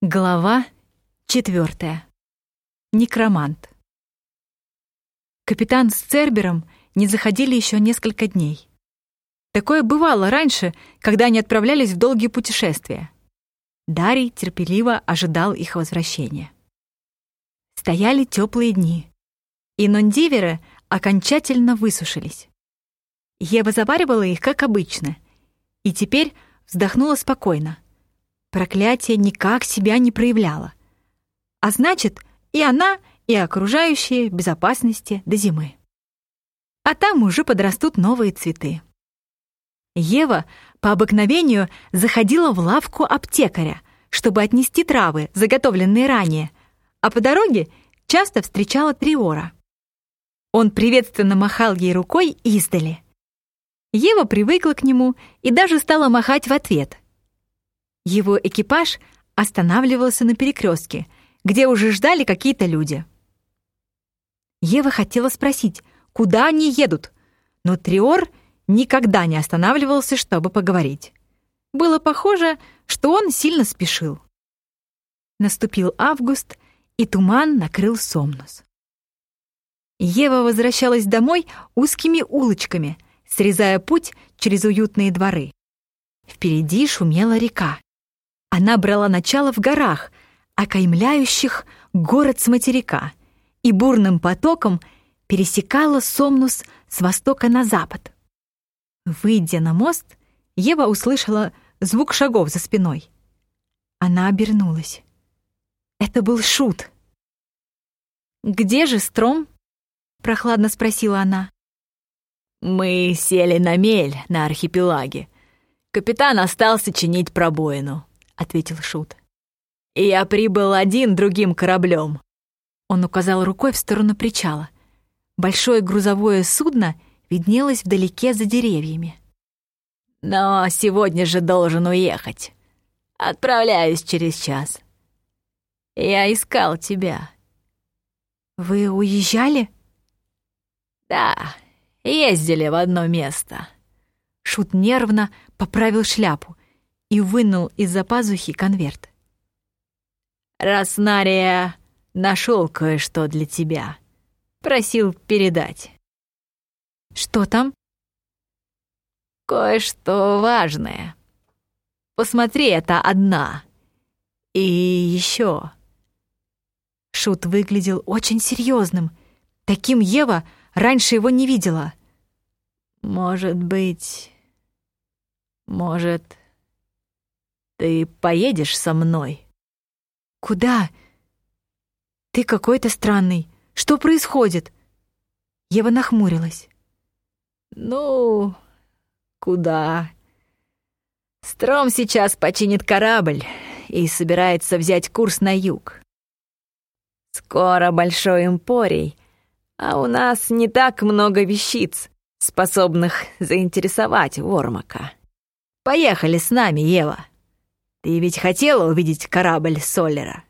Глава четвертая. Некромант. Капитан с Цербером не заходили еще несколько дней. Такое бывало раньше, когда они отправлялись в долгие путешествия. Дарий терпеливо ожидал их возвращения. Стояли теплые дни, и нондиверы окончательно высушились. Ева заваривала их, как обычно, и теперь вздохнула спокойно — Проклятие никак себя не проявляло. А значит, и она, и окружающие в безопасности до зимы. А там уже подрастут новые цветы. Ева по обыкновению заходила в лавку аптекаря, чтобы отнести травы, заготовленные ранее, а по дороге часто встречала Триора. Он приветственно махал ей рукой издали. Ева привыкла к нему и даже стала махать в ответ — его экипаж останавливался на перекрестке, где уже ждали какие-то люди. Ева хотела спросить, куда они едут, но Триор никогда не останавливался, чтобы поговорить. Было похоже, что он сильно спешил. Наступил август, и туман накрыл Сомнус. Ева возвращалась домой узкими улочками, срезая путь через уютные дворы. Впереди шумела река. Она брала начало в горах, окаймляющих город с материка, и бурным потоком пересекала Сомнус с востока на запад. Выйдя на мост, Ева услышала звук шагов за спиной. Она обернулась. Это был Шут. «Где же Стром?» — прохладно спросила она. «Мы сели на мель на архипелаге. Капитан остался чинить пробоину ответил Шут. «Я прибыл один другим кораблем». Он указал рукой в сторону причала. Большое грузовое судно виднелось вдалеке за деревьями. «Но сегодня же должен уехать. Отправляюсь через час. Я искал тебя». «Вы уезжали?» «Да, ездили в одно место». Шут нервно поправил шляпу и вынул из-за пазухи конверт. «Роснария нашел кое-что для тебя. Просил передать». «Что там?» «Кое-что важное. Посмотри, это одна. И еще...» Шут выглядел очень серьезным. Таким Ева раньше его не видела. «Может быть... Может...» Ты поедешь со мной?» «Куда?» «Ты какой-то странный. Что происходит?» Ева нахмурилась. «Ну, куда?» «Стром сейчас починит корабль и собирается взять курс на юг. Скоро большой импорий, а у нас не так много вещиц, способных заинтересовать Вормака. Поехали с нами, Ева!» Ты ведь хотела увидеть корабль Соллера?»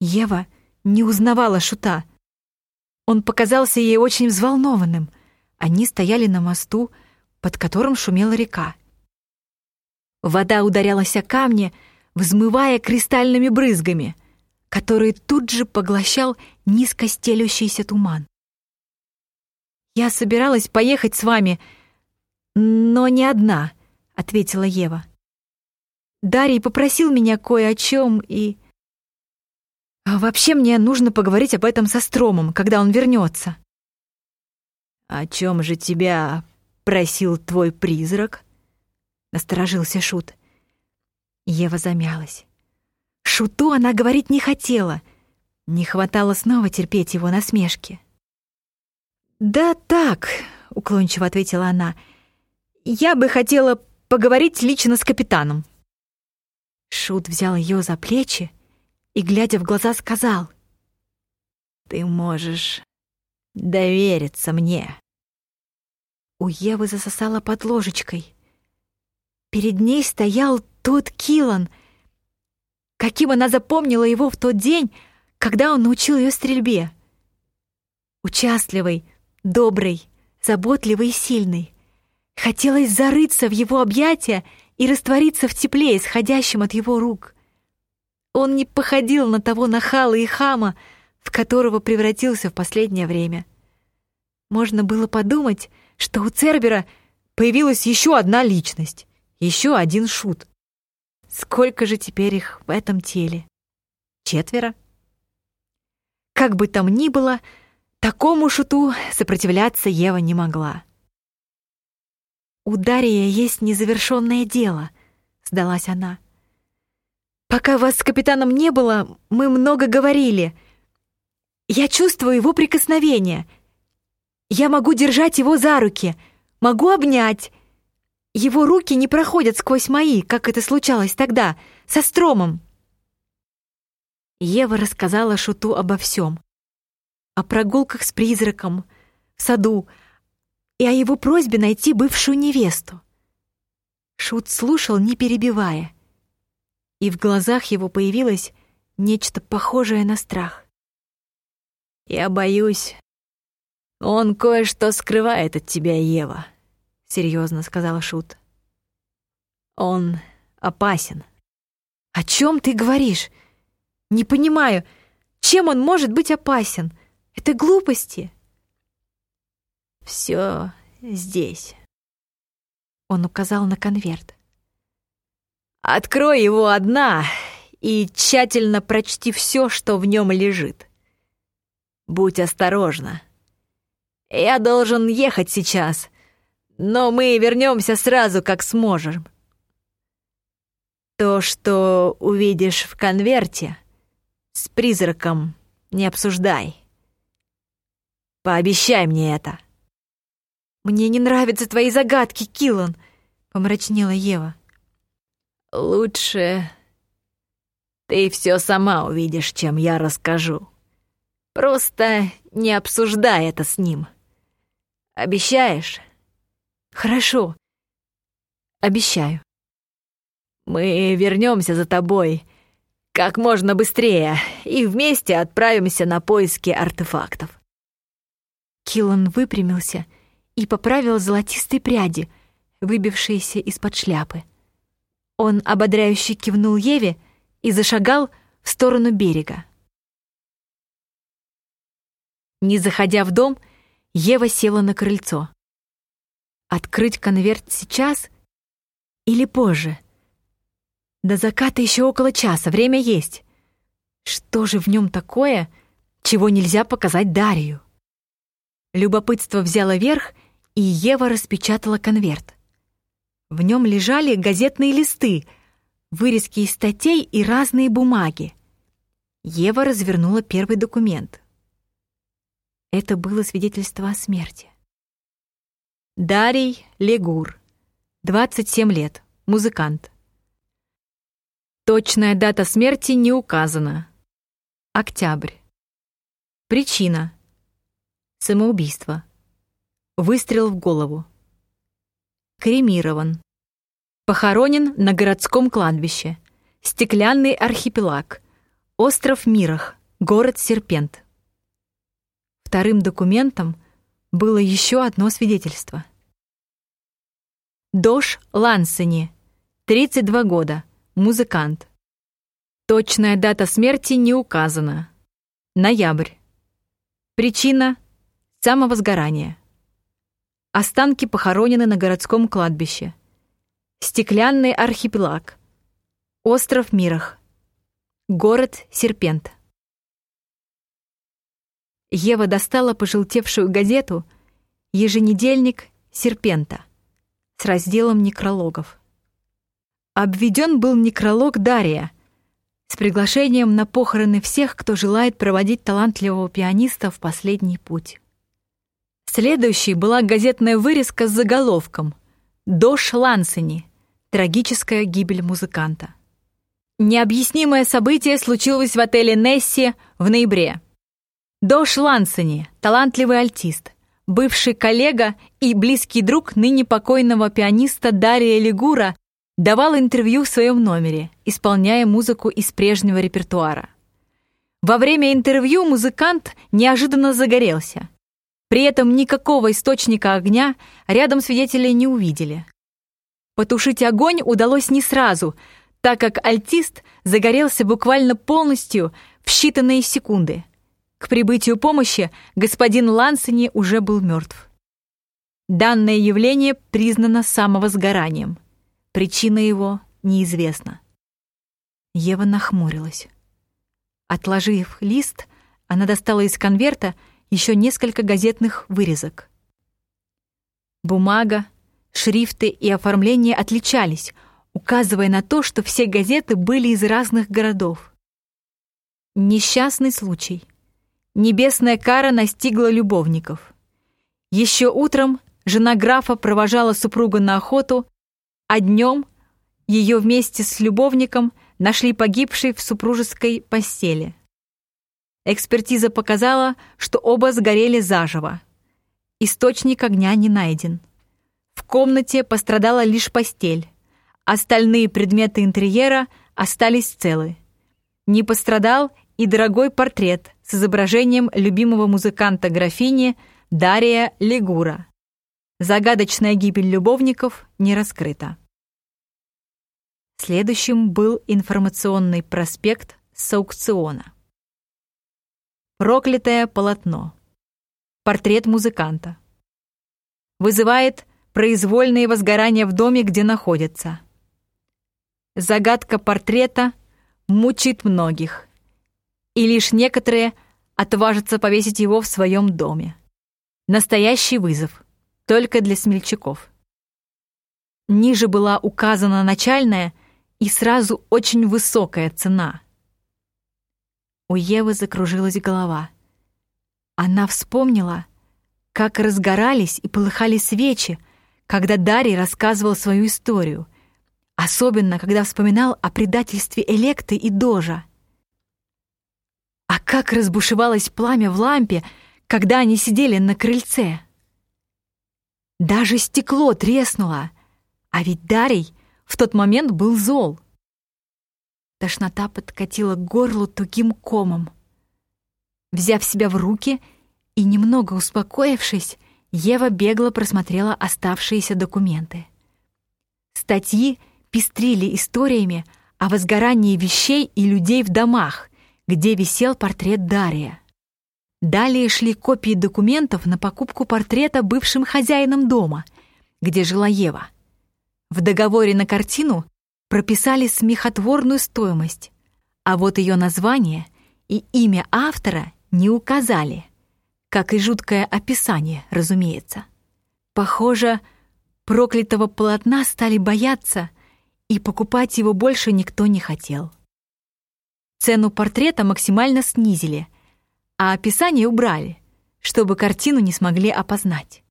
Ева не узнавала Шута. Он показался ей очень взволнованным. Они стояли на мосту, под которым шумела река. Вода ударялась о камни, взмывая кристальными брызгами, которые тут же поглощал низко стелющийся туман. «Я собиралась поехать с вами, но не одна», — ответила Ева. Дарий попросил меня кое о чем и... А вообще мне нужно поговорить об этом со Стромом, когда он вернется. «О чем же тебя просил твой призрак?» — насторожился Шут. Ева замялась. Шуту она говорить не хотела. Не хватало снова терпеть его насмешки. «Да так», — уклончиво ответила она, — «я бы хотела поговорить лично с капитаном». Шут взял ее за плечи и, глядя в глаза, сказал, «Ты можешь довериться мне». У Евы засосала под ложечкой. Перед ней стоял тот Килан, каким она запомнила его в тот день, когда он научил ее стрельбе. Участливый, добрый, заботливый и сильный. Хотелось зарыться в его объятия и раствориться в тепле, исходящем от его рук. Он не походил на того нахала и хама, в которого превратился в последнее время. Можно было подумать, что у Цербера появилась еще одна личность, еще один шут. Сколько же теперь их в этом теле? Четверо? Как бы там ни было, такому шуту сопротивляться Ева не могла. «У Дария есть незавершенное дело», — сдалась она. «Пока вас с капитаном не было, мы много говорили. Я чувствую его прикосновение. Я могу держать его за руки, могу обнять. Его руки не проходят сквозь мои, как это случалось тогда, со Стромом». Ева рассказала Шуту обо всем. О прогулках с призраком, в саду, и о его просьбе найти бывшую невесту. Шут слушал, не перебивая, и в глазах его появилось нечто похожее на страх. «Я боюсь, он кое-что скрывает от тебя, Ева», — серьезно сказал Шут. «Он опасен». «О чем ты говоришь? Не понимаю, чем он может быть опасен? Это глупости». Все здесь. Он указал на конверт. Открой его одна и тщательно прочти все, что в нем лежит. Будь осторожна. Я должен ехать сейчас, но мы вернемся сразу, как сможем. То, что увидишь в конверте, с призраком не обсуждай. Пообещай мне это. «Мне не нравятся твои загадки, Киллан», — помрачнела Ева. «Лучше ты все сама увидишь, чем я расскажу. Просто не обсуждай это с ним. Обещаешь?» «Хорошо. Обещаю». «Мы вернемся за тобой как можно быстрее и вместе отправимся на поиски артефактов». Киллан выпрямился и поправил золотистые пряди, выбившиеся из-под шляпы. Он ободряюще кивнул Еве и зашагал в сторону берега. Не заходя в дом, Ева села на крыльцо. Открыть конверт сейчас или позже? До заката еще около часа, время есть. Что же в нем такое, чего нельзя показать Дарью? Любопытство взяло верх, и Ева распечатала конверт. В нем лежали газетные листы, вырезки из статей и разные бумаги. Ева развернула первый документ. Это было свидетельство о смерти. Дарий Легур, 27 лет, музыкант. Точная дата смерти не указана. Октябрь. Причина. Самоубийство. Выстрел в голову. Кремирован. Похоронен на городском кладбище. Стеклянный архипелаг. Остров Мирах. Город Серпент. Вторым документом было еще одно свидетельство. Дош Лансени, 32 года, музыкант. Точная дата смерти не указана. Ноябрь. Причина — самовозгорание. Останки похоронены на городском кладбище. Стеклянный архипелаг. Остров Мирах. Город Серпент. Ева достала пожелтевшую газету «Еженедельник Серпента» с разделом некрологов. Обведен был некролог Дария с приглашением на похороны всех, кто желает проводить талантливого пианиста в последний путь. Следующей была газетная вырезка с заголовком «Дош Лансени. Трагическая гибель музыканта». Необъяснимое событие случилось в отеле «Несси» в ноябре. Дош Лансени, талантливый альтист, бывший коллега и близкий друг ныне покойного пианиста Дария Лигура, давал интервью в своем номере, исполняя музыку из прежнего репертуара. Во время интервью музыкант неожиданно загорелся. При этом никакого источника огня рядом свидетели не увидели. Потушить огонь удалось не сразу, так как альтист загорелся буквально полностью в считанные секунды. К прибытию помощи господин Лансони уже был мертв. Данное явление признано самовозгоранием. Причина его неизвестна. Ева нахмурилась. Отложив лист, она достала из конверта еще несколько газетных вырезок. Бумага, шрифты и оформление отличались, указывая на то, что все газеты были из разных городов. Несчастный случай. Небесная кара настигла любовников. Еще утром жена графа провожала супруга на охоту, а днем ее вместе с любовником нашли погибшей в супружеской постели. Экспертиза показала, что оба сгорели заживо. Источник огня не найден. В комнате пострадала лишь постель. Остальные предметы интерьера остались целы. Не пострадал и дорогой портрет с изображением любимого музыканта графини Дария Лигура. Загадочная гибель любовников не раскрыта. Следующим был информационный проспект с аукциона. Проклятое полотно. Портрет музыканта. Вызывает произвольные возгорания в доме, где находится. Загадка портрета мучит многих, и лишь некоторые отважатся повесить его в своем доме. Настоящий вызов, только для смельчаков. Ниже была указана начальная и сразу очень высокая цена. У Евы закружилась голова. Она вспомнила, как разгорались и полыхали свечи, когда Дарий рассказывал свою историю, особенно когда вспоминал о предательстве Электы и Дожа. А как разбушевалось пламя в лампе, когда они сидели на крыльце. Даже стекло треснуло, а ведь Дарий в тот момент был зол. Тошнота подкатила к горлу тугим комом. Взяв себя в руки и немного успокоившись, Ева бегло просмотрела оставшиеся документы. Статьи пестрили историями о возгорании вещей и людей в домах, где висел портрет Дария. Далее шли копии документов на покупку портрета бывшим хозяином дома, где жила Ева. В договоре на картину прописали смехотворную стоимость, а вот ее название и имя автора не указали, как и жуткое описание, разумеется. Похоже, проклятого полотна стали бояться, и покупать его больше никто не хотел. Цену портрета максимально снизили, а описание убрали, чтобы картину не смогли опознать.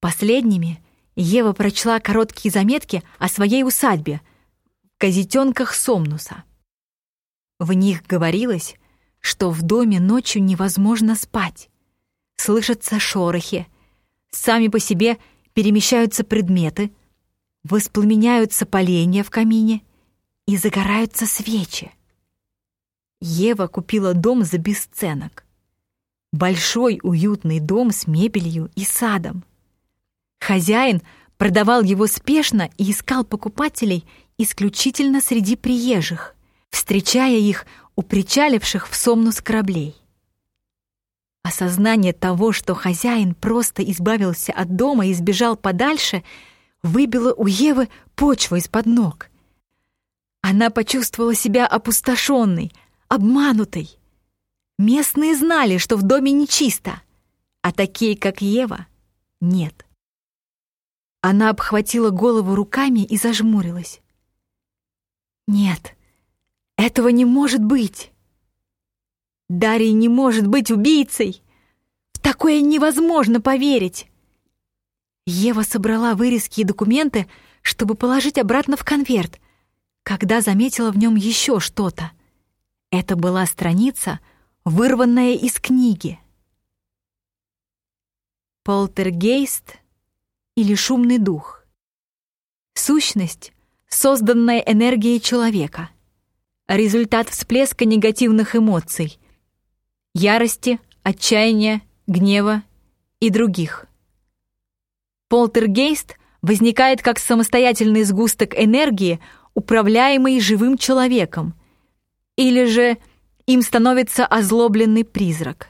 Последними Ева прочла короткие заметки о своей усадьбе в газетенках Сомнуса. В них говорилось, что в доме ночью невозможно спать. Слышатся шорохи, сами по себе перемещаются предметы, воспламеняются поленья в камине и загораются свечи. Ева купила дом за бесценок. Большой уютный дом с мебелью и садом. Хозяин продавал его спешно и искал покупателей исключительно среди приезжих, встречая их у причаливших в Сомнус кораблей. Осознание того, что хозяин просто избавился от дома и сбежал подальше, выбило у Евы почву из-под ног. Она почувствовала себя опустошенной, обманутой. Местные знали, что в доме нечисто, а такие, как Ева, нет. Она обхватила голову руками и зажмурилась. Нет, этого не может быть. Дарий не может быть убийцей. В такое невозможно поверить. Ева собрала вырезки и документы, чтобы положить обратно в конверт, когда заметила в нем еще что-то. Это была страница, вырванная из книги. Полтергейст или шумный дух. Сущность, созданная энергией человека. Результат всплеска негативных эмоций. Ярости, отчаяния, гнева и других. Полтергейст возникает как самостоятельный сгусток энергии, управляемый живым человеком, или же им становится озлобленный призрак.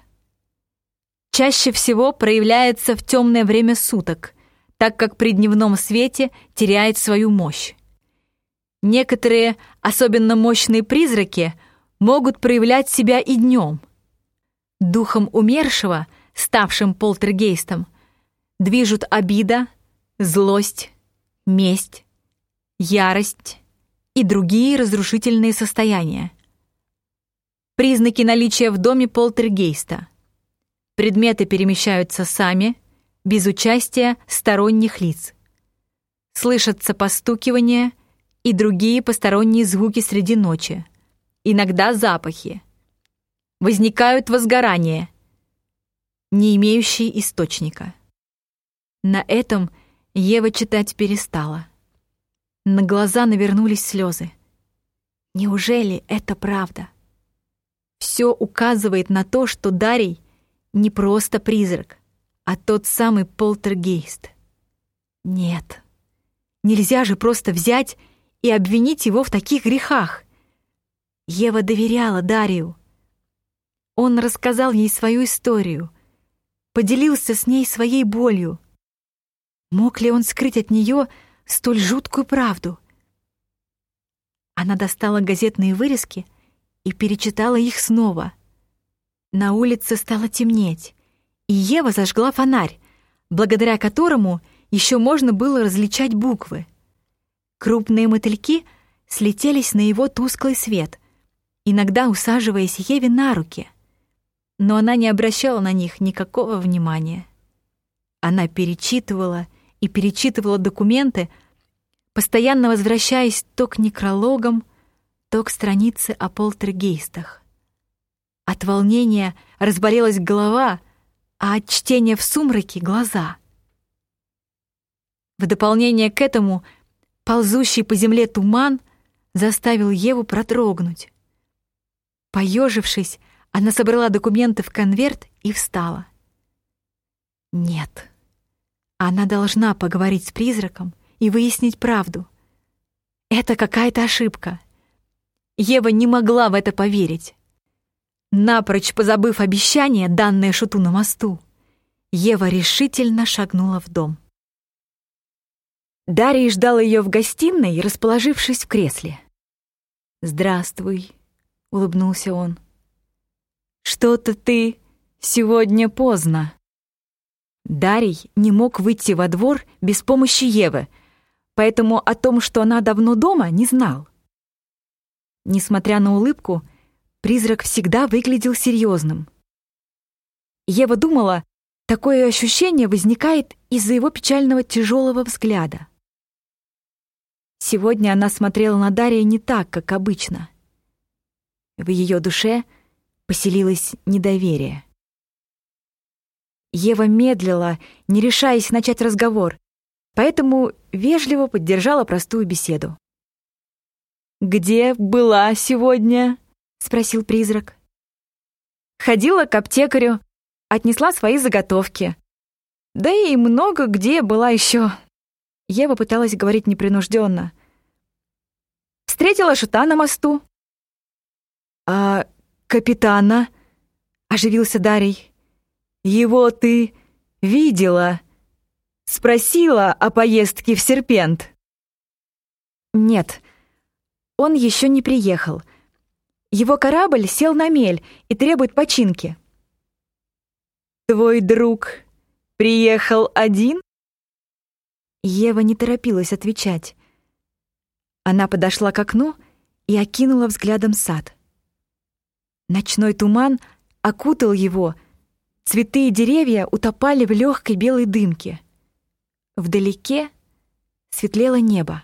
Чаще всего проявляется в темное время суток, так как при дневном свете теряет свою мощь. Некоторые, особенно мощные призраки, могут проявлять себя и днем. Духом умершего, ставшим полтергейстом, движут обида, злость, месть, ярость и другие разрушительные состояния. Признаки наличия в доме полтергейста. Предметы перемещаются сами, без участия сторонних лиц. Слышатся постукивания и другие посторонние звуки среди ночи. Иногда запахи. Возникают возгорания, не имеющие источника. На этом Ева читать перестала. На глаза навернулись слезы. Неужели это правда? Все указывает на то, что Дарий не просто призрак, а тот самый полтергейст. Нет, нельзя же просто взять и обвинить его в таких грехах. Ева доверяла Дарию. Он рассказал ей свою историю, поделился с ней своей болью. Мог ли он скрыть от нее столь жуткую правду? Она достала газетные вырезки и перечитала их снова. На улице стало темнеть, и Ева зажгла фонарь, благодаря которому еще можно было различать буквы. Крупные мотыльки слетелись на его тусклый свет, иногда усаживаясь Еве на руки. Но она не обращала на них никакого внимания. Она перечитывала и перечитывала документы, постоянно возвращаясь то к некрологам, то к странице о полтергейстах. От волнения разболелась голова, а от чтения в сумраке — глаза. В дополнение к этому ползущий по земле туман заставил Еву протрогнуть. Поежившись, она собрала документы в конверт и встала. Нет, она должна поговорить с призраком и выяснить правду. Это какая-то ошибка. Ева не могла в это поверить. Напрочь позабыв обещание, данное Шуту на мосту, Ева решительно шагнула в дом. Дарья ждал ее в гостиной, расположившись в кресле. «Здравствуй», — улыбнулся он. «Что-то ты сегодня поздно». Дарий не мог выйти во двор без помощи Евы, поэтому о том, что она давно дома, не знал. Несмотря на улыбку, призрак всегда выглядел серьезным. Ева думала, такое ощущение возникает из-за его печального тяжелого взгляда. Сегодня она смотрела на Дарья не так, как обычно. В ее душе поселилось недоверие. Ева медлила, не решаясь начать разговор, поэтому вежливо поддержала простую беседу. «Где была сегодня?» — спросил призрак. «Ходила к аптекарю, отнесла свои заготовки. Да и много где была еще. Ева пыталась говорить непринужденно. «Встретила шута на мосту». «А капитана?» — оживился Дарий. Его ты видела? Спросила о поездке в Серпент? Нет, он еще не приехал. Его корабль сел на мель и требует починки. Твой друг приехал один? Ева не торопилась отвечать. Она подошла к окну и окинула взглядом сад. Ночной туман окутал его, Цветы и деревья утопали в легкой белой дымке. Вдалеке светлело небо.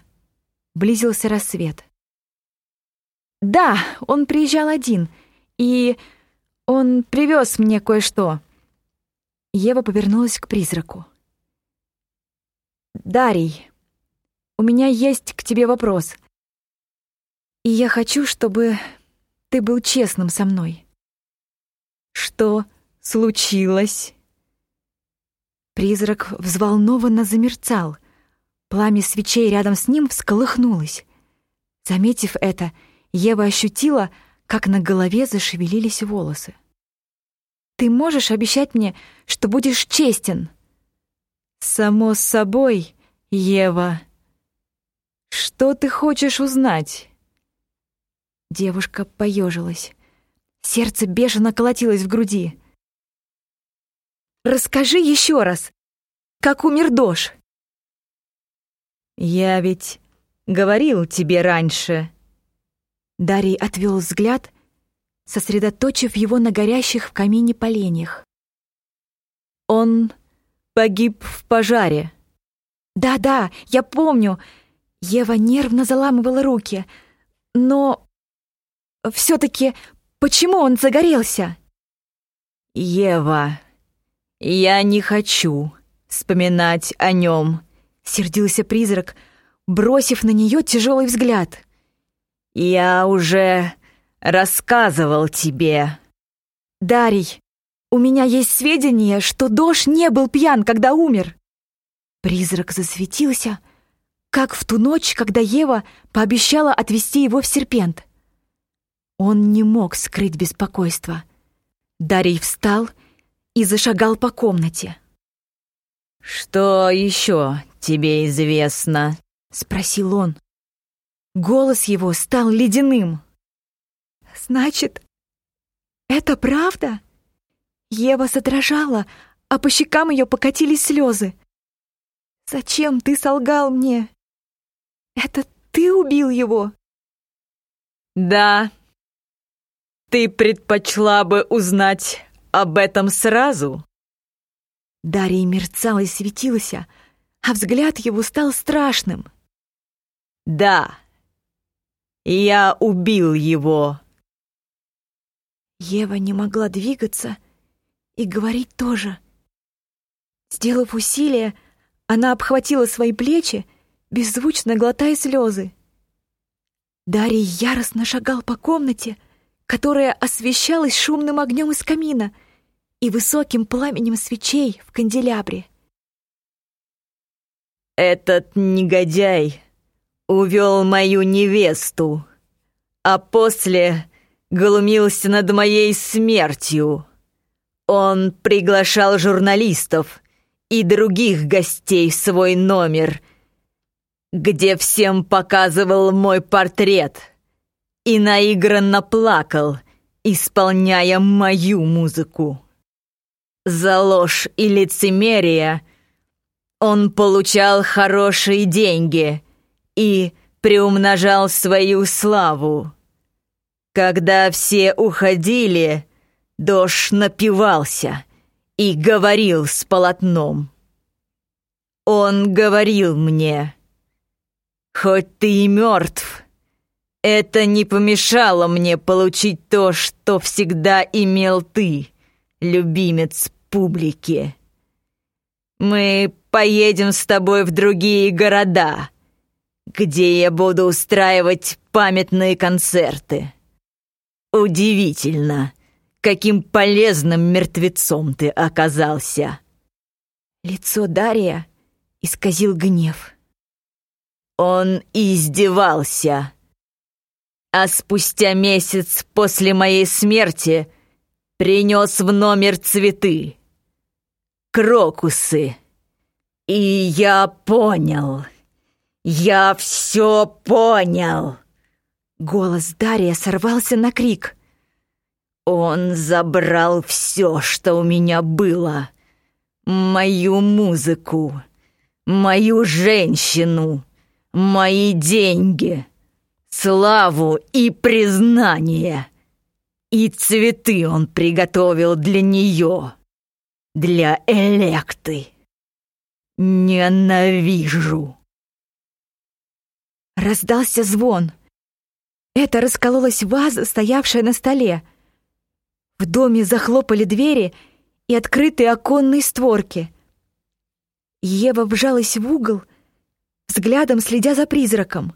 Близился рассвет. «Да, он приезжал один, и он привез мне кое-что». Ева повернулась к призраку. «Дарий, у меня есть к тебе вопрос. И я хочу, чтобы ты был честным со мной». «Что случилось?» Призрак взволнованно замерцал. Пламя свечей рядом с ним всколыхнулось. Заметив это, Ева ощутила, как на голове зашевелились волосы. «Ты можешь обещать мне, что будешь честен?» «Само собой, Ева. Что ты хочешь узнать?» Девушка поежилась. Сердце бешено колотилось в груди. «Расскажи еще раз, как умер Дош?» «Я ведь говорил тебе раньше». Дарий отвел взгляд, сосредоточив его на горящих в камине поленьях. «Он погиб в пожаре». «Да-да, я помню». Ева нервно заламывала руки. «Но все-таки почему он загорелся?» «Ева, я не хочу вспоминать о нем», — сердился призрак, бросив на нее тяжелый взгляд. «Я уже рассказывал тебе». «Дарий, у меня есть сведения, что Дош не был пьян, когда умер». Призрак засветился, как в ту ночь, когда Ева пообещала отвезти его в серпент. Он не мог скрыть беспокойство. Дарий встал и зашагал по комнате. «Что еще тебе известно?» — спросил он. Голос его стал ледяным. «Значит, это правда?» Ева задрожала, а по щекам ее покатились слезы. «Зачем ты солгал мне? Это ты убил его?» «Да. Ты предпочла бы узнать об этом сразу?» Дарья мерцала и светился, а взгляд его стал страшным. «Да, я убил его». Ева не могла двигаться и говорить тоже. Сделав усилие, она обхватила свои плечи, беззвучно глотая слезы. Дарий яростно шагал по комнате, которая освещалась шумным огнем из камина и высоким пламенем свечей в канделябре. «Этот негодяй увел мою невесту, а после глумился над моей смертью. Он приглашал журналистов и других гостей в свой номер, где всем показывал мой портрет и наигранно плакал, исполняя мою музыку. За ложь и лицемерие он получал хорошие деньги и приумножал свою славу. Когда все уходили, Дош напивался и говорил с полотном. Он говорил мне, «Хоть ты и мертв, это не помешало мне получить то, что всегда имел ты, любимец публики. Мы поедем с тобой в другие города, где я буду устраивать памятные концерты. Удивительно, каким полезным мертвецом ты оказался. Лицо Дария исказил гнев. Он издевался. А спустя месяц после моей смерти принес в номер цветы. Крокусы. И я понял. Я все понял. Голос Дария сорвался на крик. Он забрал все, что у меня было. Мою музыку, мою женщину, мои деньги, славу и признание. И цветы он приготовил для нее, для Электы. Ненавижу. Раздался звон — это раскололась ваза, стоявшая на столе. В доме захлопали двери и открытые оконные створки. Ева вжалась в угол, взглядом следя за призраком.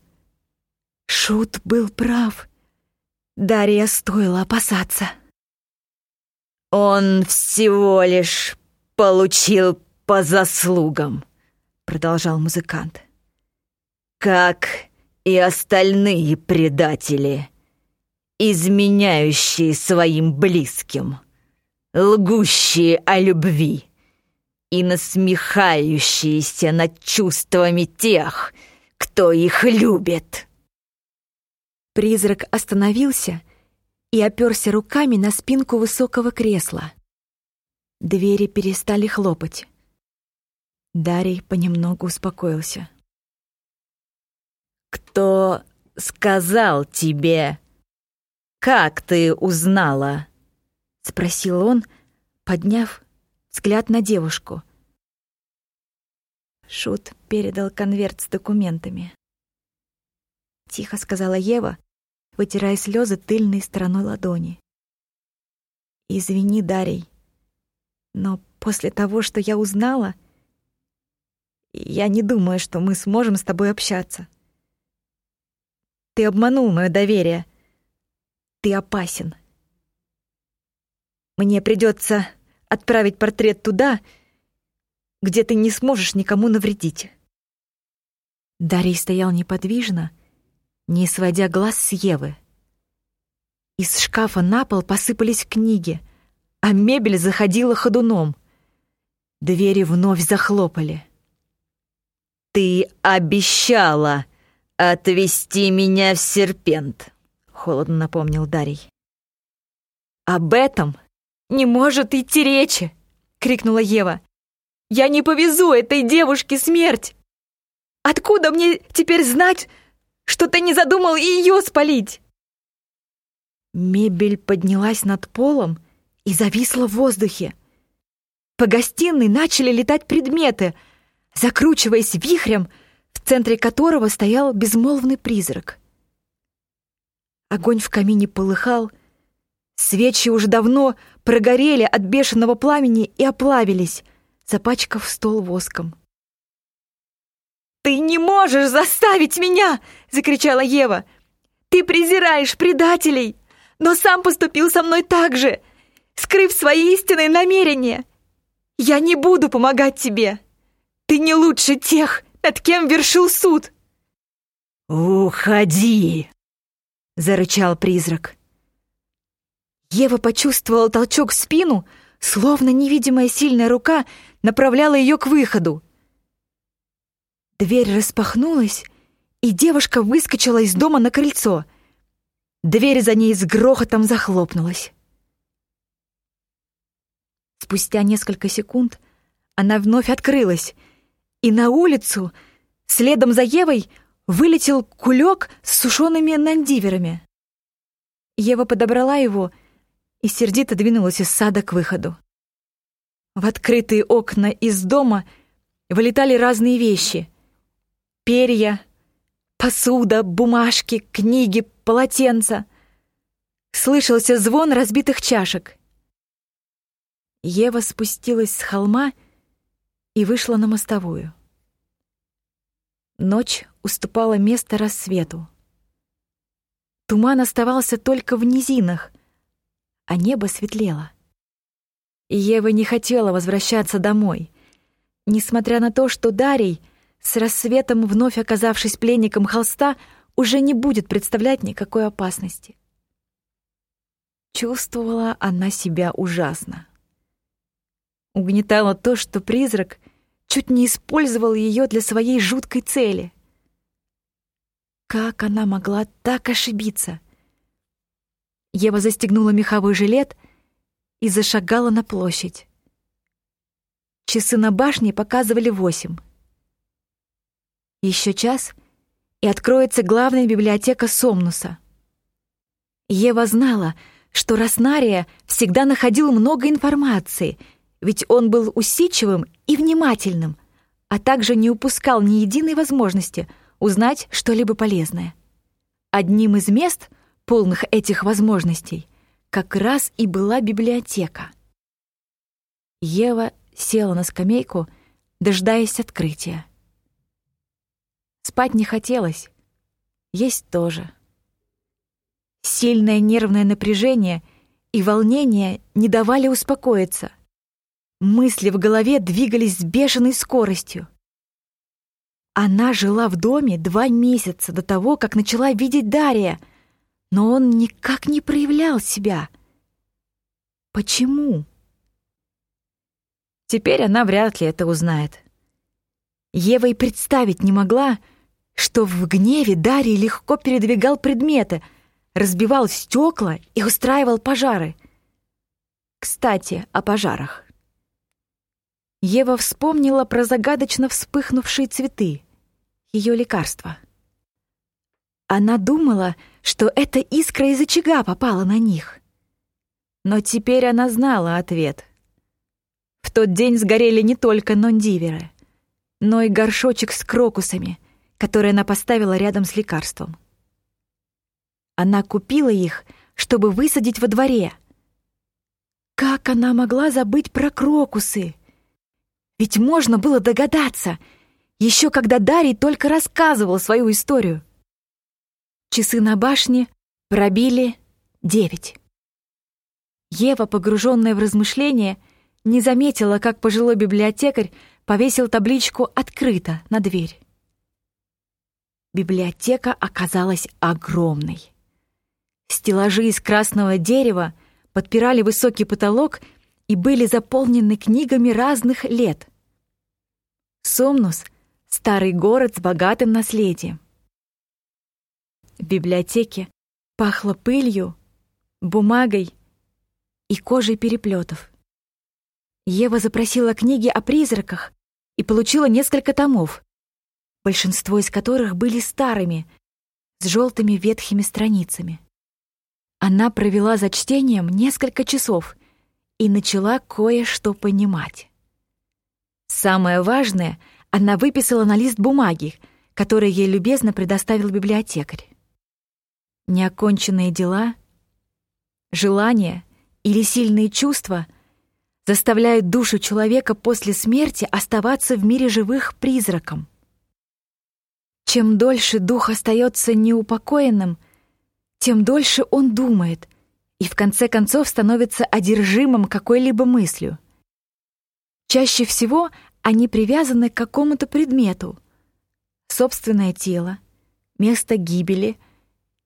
Шут был прав. Дарья стоило опасаться. «Он всего лишь получил по заслугам», — продолжал музыкант. «Как и остальные предатели, изменяющие своим близким, лгущие о любви и насмехающиеся над чувствами тех, кто их любит. Призрак остановился и оперся руками на спинку высокого кресла. Двери перестали хлопать. Дарий понемногу успокоился. «Кто сказал тебе? Как ты узнала?» — спросил он, подняв взгляд на девушку. Шут передал конверт с документами. Тихо сказала Ева, вытирая слезы тыльной стороной ладони. «Извини, Дарий, но после того, что я узнала, я не думаю, что мы сможем с тобой общаться. Ты обманул мое доверие. Ты опасен. Мне придется отправить портрет туда, где ты не сможешь никому навредить. Дарий стоял неподвижно, не сводя глаз с Евы. Из шкафа на пол посыпались книги, а мебель заходила ходуном. Двери вновь захлопали. «Ты обещала отвезти меня в серпент», — холодно напомнил Дарий. «Об этом не может идти речи!» — крикнула Ева. «Я не повезу этой девушке смерть! Откуда мне теперь знать, что ты не задумал ее спалить?» Мебель поднялась над полом и зависла в воздухе. По гостиной начали летать предметы, закручиваясь вихрем, в центре которого стоял безмолвный призрак. Огонь в камине полыхал, свечи уже давно прогорели от бешеного пламени и оплавились, запачкав стол воском. «Ты не можешь заставить меня!» — закричала Ева. «Ты презираешь предателей, но сам поступил со мной так же, скрыв свои истинные намерения. Я не буду помогать тебе. Ты не лучше тех, над кем вершил суд». «Уходи!» — зарычал призрак. Ева почувствовала толчок в спину, словно невидимая сильная рука направляла ее к выходу. Дверь распахнулась, и девушка выскочила из дома на крыльцо. Дверь за ней с грохотом захлопнулась. Спустя несколько секунд она вновь открылась, и на улицу, следом за Евой, вылетел кулек с сушеными нандиверами. Ева подобрала его и сердито двинулась из сада к выходу. В открытые окна из дома вылетали разные вещи. Перья, посуда, бумажки, книги, полотенца. Слышался звон разбитых чашек. Ева спустилась с холма и вышла на мостовую. Ночь уступала место рассвету. Туман оставался только в низинах — а небо светлело. Ева не хотела возвращаться домой. Несмотря на то, что Дарий, с рассветом вновь оказавшись пленником холста, уже не будет представлять никакой опасности. Чувствовала она себя ужасно. Угнетало то, что призрак чуть не использовал ее для своей жуткой цели. Как она могла так ошибиться — Ева застегнула меховой жилет и зашагала на площадь. Часы на башне показывали восемь. Еще час, и откроется главная библиотека Сомнуса. Ева знала, что Роснария всегда находил много информации, ведь он был усидчивым и внимательным, а также не упускал ни единой возможности узнать что-либо полезное. Одним из мест — полных этих возможностей, как раз и была библиотека. Ева села на скамейку, дожидаясь открытия. Спать не хотелось, есть тоже. Сильное нервное напряжение и волнение не давали успокоиться. Мысли в голове двигались с бешеной скоростью. Она жила в доме два месяца до того, как начала видеть Дария, но он никак не проявлял себя. Почему? Теперь она вряд ли это узнает. Ева и представить не могла, что в гневе Дарий легко передвигал предметы, разбивал стекла и устраивал пожары. Кстати, о пожарах. Ева вспомнила про загадочно вспыхнувшие цветы, ее лекарство. Она думала, что эта искра из очага попала на них. Но теперь она знала ответ. В тот день сгорели не только нондиверы, но и горшочек с крокусами, который она поставила рядом с лекарством. Она купила их, чтобы высадить во дворе. Как она могла забыть про крокусы? Ведь можно было догадаться, еще когда Дарий только рассказывал свою историю. Часы на башне пробили девять. Ева, погруженная в размышления, не заметила, как пожилой библиотекарь повесил табличку «Открыто» на дверь. Библиотека оказалась огромной. Стеллажи из красного дерева подпирали высокий потолок и были заполнены книгами разных лет. Сомнус — старый город с богатым наследием. В библиотеке пахло пылью, бумагой и кожей переплетов. Ева запросила книги о призраках и получила несколько томов, большинство из которых были старыми, с желтыми ветхими страницами. Она провела за чтением несколько часов и начала кое-что понимать. Самое важное она выписала на лист бумаги, который ей любезно предоставил библиотекарь. Неоконченные дела, желания или сильные чувства — заставляют душу человека после смерти оставаться в мире живых призраком. Чем дольше дух остается неупокоенным, тем дольше он думает и в конце концов становится одержимым какой-либо мыслью. Чаще всего они привязаны к какому-то предмету. Собственное тело, место гибели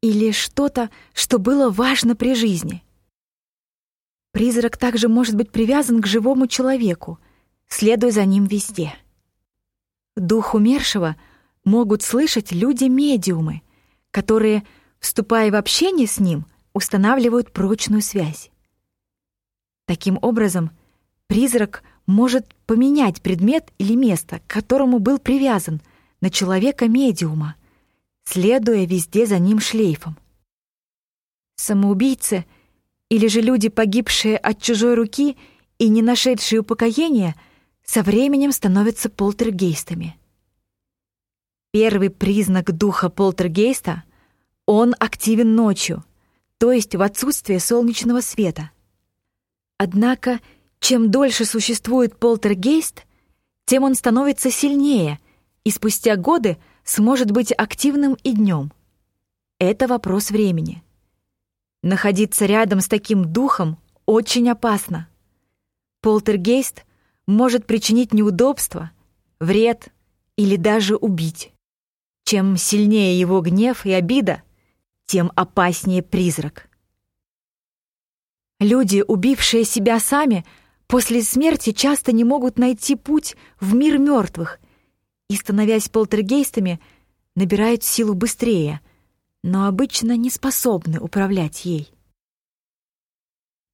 или что-то, что было важно при жизни. Призрак также может быть привязан к живому человеку, следуя за ним везде. Дух умершего могут слышать люди-медиумы, которые, вступая в общение с ним, устанавливают прочную связь. Таким образом, призрак может поменять предмет или место, к которому был привязан, на человека-медиума, следуя везде за ним шлейфом. Самоубийцы — или же люди, погибшие от чужой руки и не нашедшие упокоения, со временем становятся полтергейстами. Первый признак духа полтергейста — он активен ночью, то есть в отсутствие солнечного света. Однако, чем дольше существует полтергейст, тем он становится сильнее и спустя годы сможет быть активным и днем. Это вопрос времени. Находиться рядом с таким духом очень опасно. Полтергейст может причинить неудобства, вред или даже убить. Чем сильнее его гнев и обида, тем опаснее призрак. Люди, убившие себя сами, после смерти часто не могут найти путь в мир мертвых и, становясь полтергейстами, набирают силу быстрее — но обычно не способны управлять ей.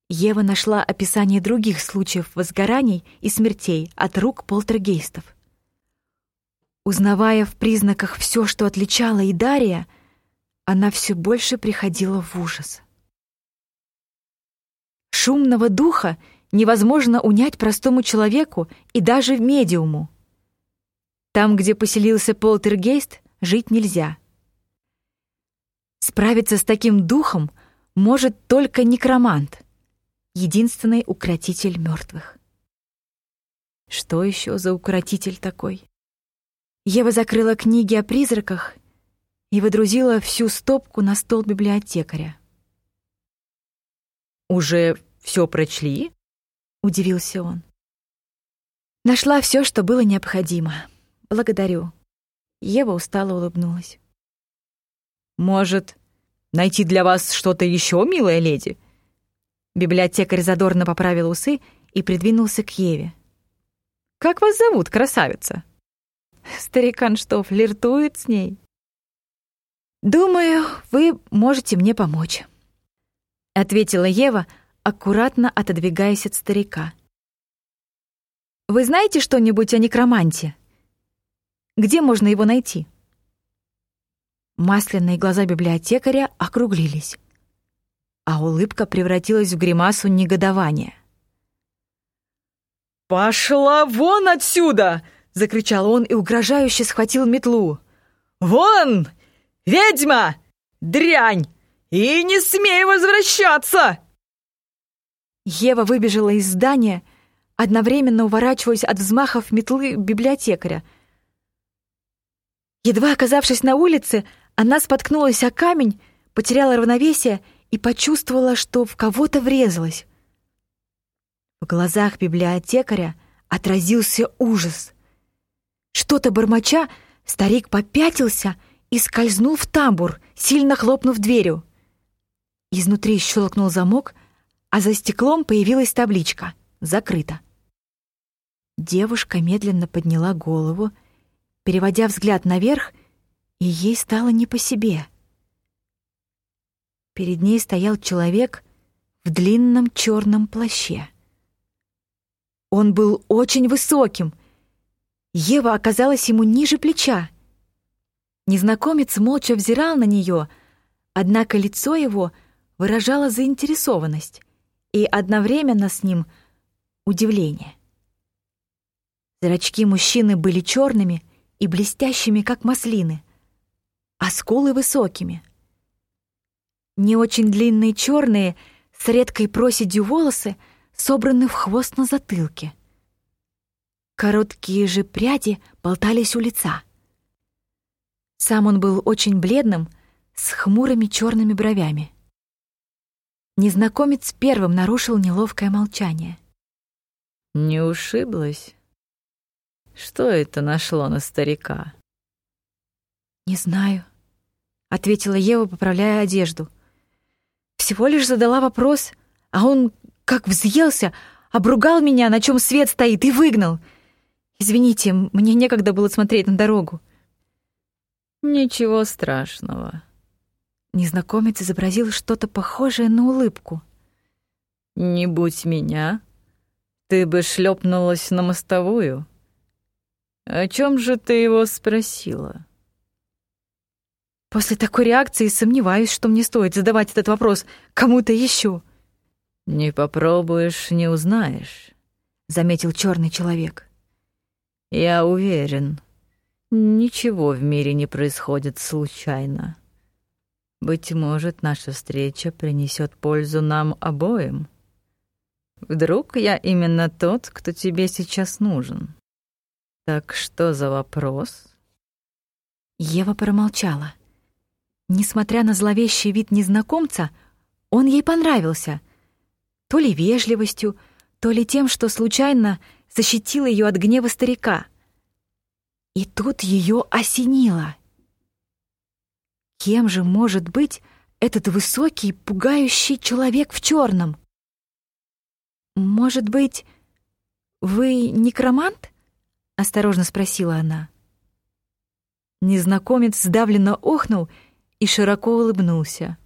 Ева нашла описание других случаев возгораний и смертей от рук полтергейстов. Узнавая в признаках все, что отличало и Дария, она все больше приходила в ужас. Шумного духа невозможно унять простому человеку и даже медиуму. Там, где поселился полтергейст, жить нельзя. Справиться с таким духом может только некромант, единственный укротитель мертвых. Что еще за укротитель такой? Ева закрыла книги о призраках и выдрузила всю стопку на стол библиотекаря. «Уже все прочли?» — удивился он. «Нашла все, что было необходимо. Благодарю». Ева устало улыбнулась. «Может, найти для вас что-то еще, милая леди?» Библиотекарь задорно поправил усы и придвинулся к Еве. «Как вас зовут, красавица?» Старикан что, флиртует с ней? «Думаю, вы можете мне помочь», — ответила Ева, аккуратно отодвигаясь от старика. «Вы знаете что-нибудь о некроманте? Где можно его найти?» Масляные глаза библиотекаря округлились, а улыбка превратилась в гримасу негодования. «Пошла вон отсюда!» — закричал он и угрожающе схватил метлу. «Вон! Ведьма! Дрянь! И не смей возвращаться!» Ева выбежала из здания, одновременно уворачиваясь от взмахов метлы библиотекаря. Едва оказавшись на улице, она споткнулась о камень, потеряла равновесие и почувствовала, что в кого-то врезалась. В глазах библиотекаря отразился ужас. Что-то бормоча, старик попятился и скользнул в тамбур, сильно хлопнув дверью. Изнутри щелкнул замок, а за стеклом появилась табличка «Закрыто». Девушка медленно подняла голову, переводя взгляд наверх, и ей стало не по себе. Перед ней стоял человек в длинном черном плаще. Он был очень высоким. Ева оказалась ему ниже плеча. Незнакомец молча взирал на нее, однако лицо его выражало заинтересованность и одновременно с ним удивление. Зрачки мужчины были черными и блестящими, как маслины, а скулы высокими. Не очень длинные черные с редкой проседью волосы собраны в хвост на затылке. Короткие же пряди болтались у лица. Сам он был очень бледным, с хмурыми черными бровями. Незнакомец первым нарушил неловкое молчание. «Не ушиблась? Что это нашло на старика?» «Не знаю», — ответила Ева, поправляя одежду. «Всего лишь задала вопрос, а он как взъелся, обругал меня, на чем свет стоит, и выгнал. Извините, мне некогда было смотреть на дорогу». «Ничего страшного», Незнакомец изобразил что-то похожее на улыбку. «Не будь меня, ты бы шлепнулась на мостовую. О чем же ты его спросила?» После такой реакции сомневаюсь, что мне стоит задавать этот вопрос кому-то еще. «Не попробуешь, не узнаешь», — заметил черный человек. «Я уверен, ничего в мире не происходит случайно». Быть может, наша встреча принесет пользу нам обоим. Вдруг я именно тот, кто тебе сейчас нужен. Так что за вопрос? Ева промолчала. Несмотря на зловещий вид незнакомца, он ей понравился. То ли вежливостью, то ли тем, что случайно защитил ее от гнева старика. И тут ее осенило — Кем же может быть этот высокий, пугающий человек в черном? Может быть, вы некромант? осторожно спросила она. Незнакомец сдавленно охнул и широко улыбнулся.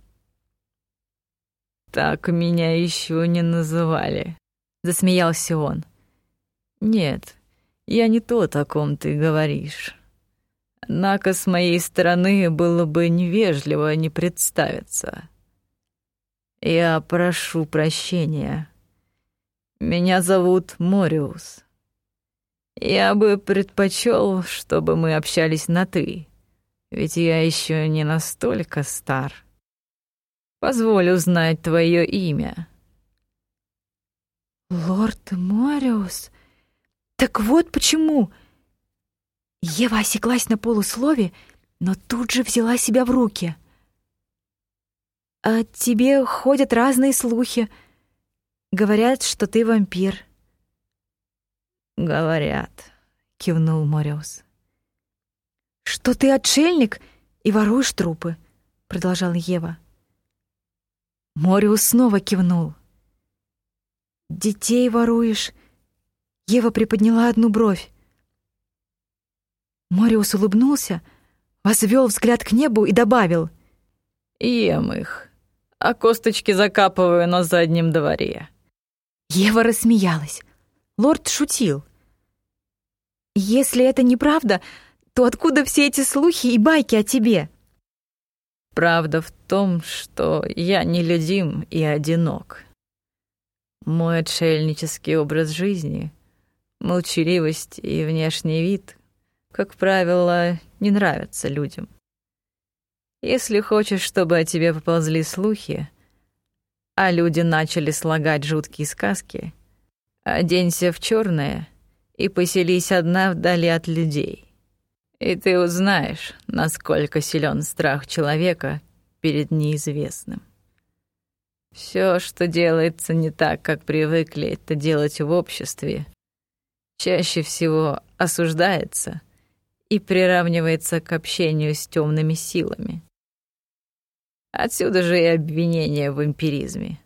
Так меня еще не называли, засмеялся он. Нет, я не то, о ком ты говоришь. Однако с моей стороны было бы невежливо не представиться. Я прошу прощения. Меня зовут Мориус. Я бы предпочел, чтобы мы общались на «ты», ведь я еще не настолько стар. Позволь узнать твое имя. Лорд Мориус? Так вот почему... Ева осеклась на полуслове, но тут же взяла себя в руки. «О тебе ходят разные слухи. Говорят, что ты вампир». «Говорят», — кивнул Мориус. что ты отшельник и воруешь трупы», — продолжала Ева. Мориус снова кивнул. «Детей воруешь?» Ева приподняла одну бровь. Мориус улыбнулся, возвел взгляд к небу и добавил. «Ем их, а косточки закапываю на заднем дворе». Ева рассмеялась. Лорд шутил. «Если это неправда, то откуда все эти слухи и байки о тебе?» «Правда в том, что я нелюдим и одинок. Мой отшельнический образ жизни, молчаливость и внешний вид, как правило, не нравятся людям. Если хочешь, чтобы о тебе поползли слухи, а люди начали слагать жуткие сказки, оденься в черное и поселись одна вдали от людей. И ты узнаешь, насколько силен страх человека перед неизвестным. Все, что делается не так, как привыкли это делать в обществе, чаще всего осуждается и приравнивается к общению с темными силами. Отсюда же и обвинение в эмпиризме.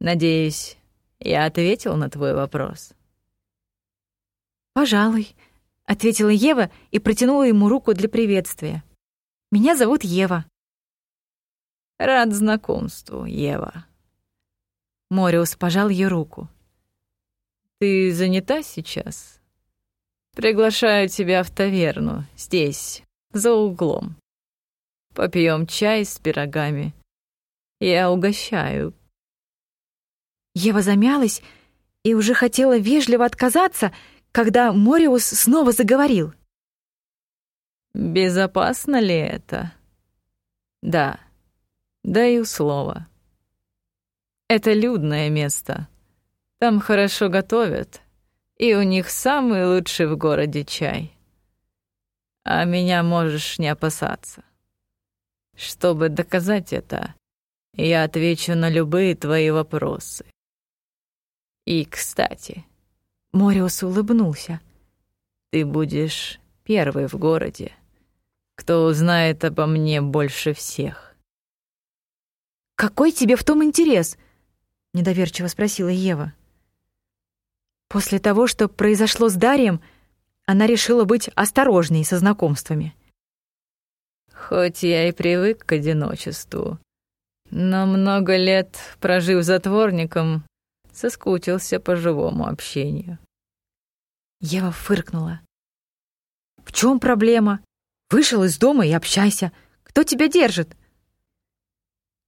Надеюсь, я ответил на твой вопрос. «Пожалуй», — ответила Ева и протянула ему руку для приветствия. «Меня зовут Ева». Рад знакомству, Ева. Мориус пожал ей руку. Ты занята сейчас? Приглашаю тебя в таверну, здесь, за углом. Попьем чай с пирогами. Я угощаю. Ева замялась и уже хотела вежливо отказаться, когда Мориус снова заговорил. Безопасно ли это? Да. Даю слово. Это людное место. Там хорошо готовят, и у них самый лучший в городе чай. А меня можешь не опасаться. Чтобы доказать это, я отвечу на любые твои вопросы. И, кстати, Мориус улыбнулся. Ты будешь первый в городе, кто узнает обо мне больше всех. «Какой тебе в том интерес?» — недоверчиво спросила Ева. После того, что произошло с Дарием, она решила быть осторожней со знакомствами. «Хоть я и привык к одиночеству, но много лет, прожив затворником, соскучился по живому общению». Ева фыркнула. «В чем проблема? Вышел из дома и общайся. Кто тебя держит?»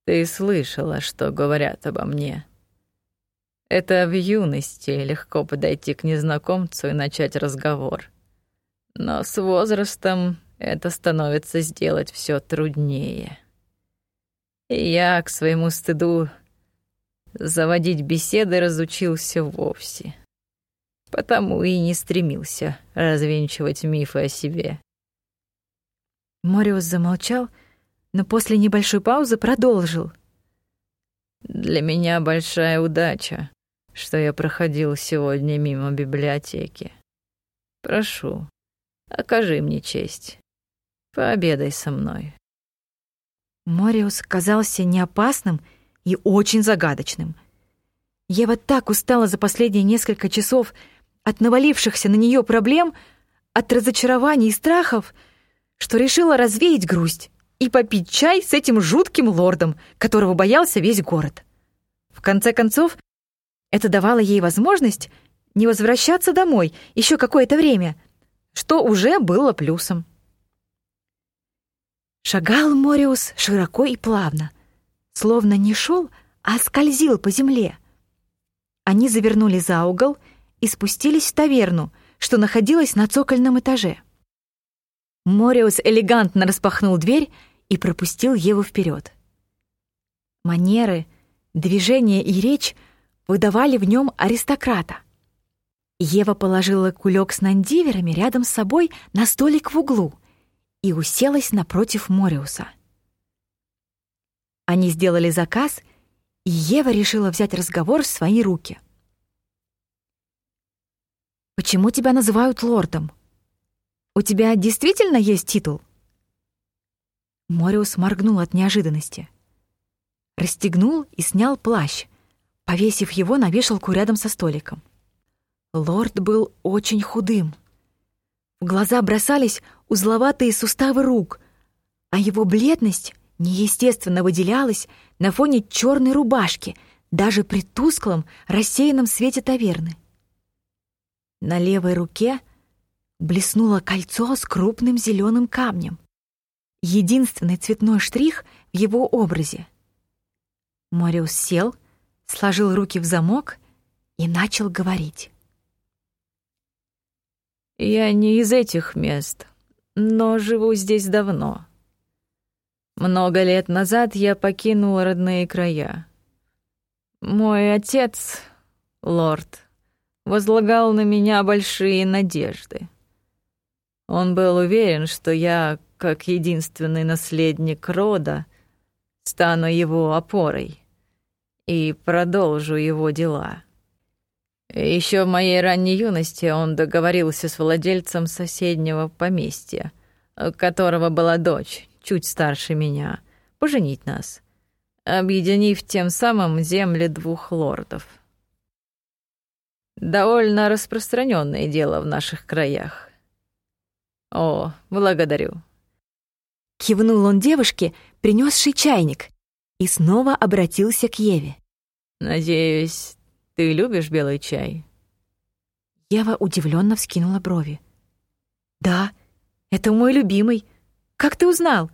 Ты слышала, что говорят обо мне. Это в юности легко подойти к незнакомцу и начать разговор. Но с возрастом это становится сделать все труднее. И я, к своему стыду, заводить беседы разучился вовсе. Потому и не стремился развенчивать мифы о себе. Мориус замолчал, но после небольшой паузы продолжил. «Для меня большая удача, что я проходил сегодня мимо библиотеки. Прошу, окажи мне честь. Пообедай со мной». Мориус казался неопасным и очень загадочным. Ева так устала за последние несколько часов от навалившихся на нее проблем, от разочарований и страхов, что решила развеять грусть и попить чай с этим жутким лордом, которого боялся весь город. В конце концов, это давало ей возможность не возвращаться домой еще какое-то время, что уже было плюсом. Шагал Мориус широко и плавно, словно не шел, а скользил по земле. Они завернули за угол и спустились в таверну, что находилась на цокольном этаже. Мориус элегантно распахнул дверь и пропустил Еву вперед. Манеры, движения и речь выдавали в нем аристократа. Ева положила кулек с нандиверами рядом с собой на столик в углу и уселась напротив Мориуса. Они сделали заказ, и Ева решила взять разговор в свои руки. «Почему тебя называют лордом? У тебя действительно есть титул?» Мориус моргнул от неожиданности. Расстегнул и снял плащ, повесив его на вешалку рядом со столиком. Лорд был очень худым. В глаза бросались узловатые суставы рук, а его бледность неестественно выделялась на фоне черной рубашки, даже при тусклом, рассеянном свете таверны. На левой руке блеснуло кольцо с крупным зеленым камнем. Единственный цветной штрих в его образе. Мориус сел, сложил руки в замок и начал говорить. «Я не из этих мест, но живу здесь давно. Много лет назад я покинул родные края. Мой отец, лорд, возлагал на меня большие надежды. Он был уверен, что я, как единственный наследник рода, стану его опорой и продолжу его дела. Еще в моей ранней юности он договорился с владельцем соседнего поместья, которого была дочь, чуть старше меня, поженить нас, объединив тем самым земли двух лордов. Довольно распространенное дело в наших краях. О, благодарю. Кивнул он девушке, принесшей чайник, и снова обратился к Еве. Надеюсь, ты любишь белый чай? Ева удивленно вскинула брови. Да, это мой любимый. Как ты узнал?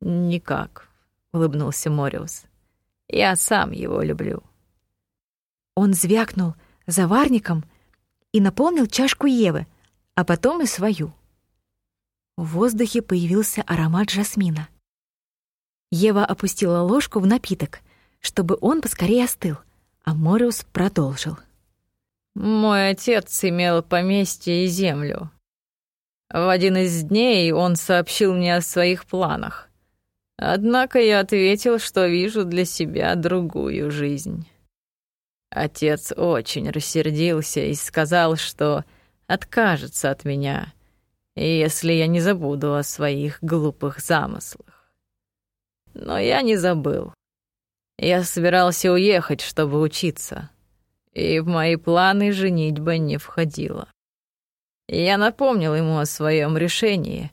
Никак, улыбнулся Мориус. Я сам его люблю. Он звякнул заварником и наполнил чашку Евы, а потом и свою. В воздухе появился аромат жасмина. Ева опустила ложку в напиток, чтобы он поскорее остыл, а Мориус продолжил. «Мой отец имел поместье и землю. В один из дней он сообщил мне о своих планах. Однако я ответил, что вижу для себя другую жизнь. Отец очень рассердился и сказал, что откажется от меня, если я не забуду о своих глупых замыслах. Но я не забыл. Я собирался уехать, чтобы учиться, и в мои планы женитьба не входила. Я напомнил ему о своем решении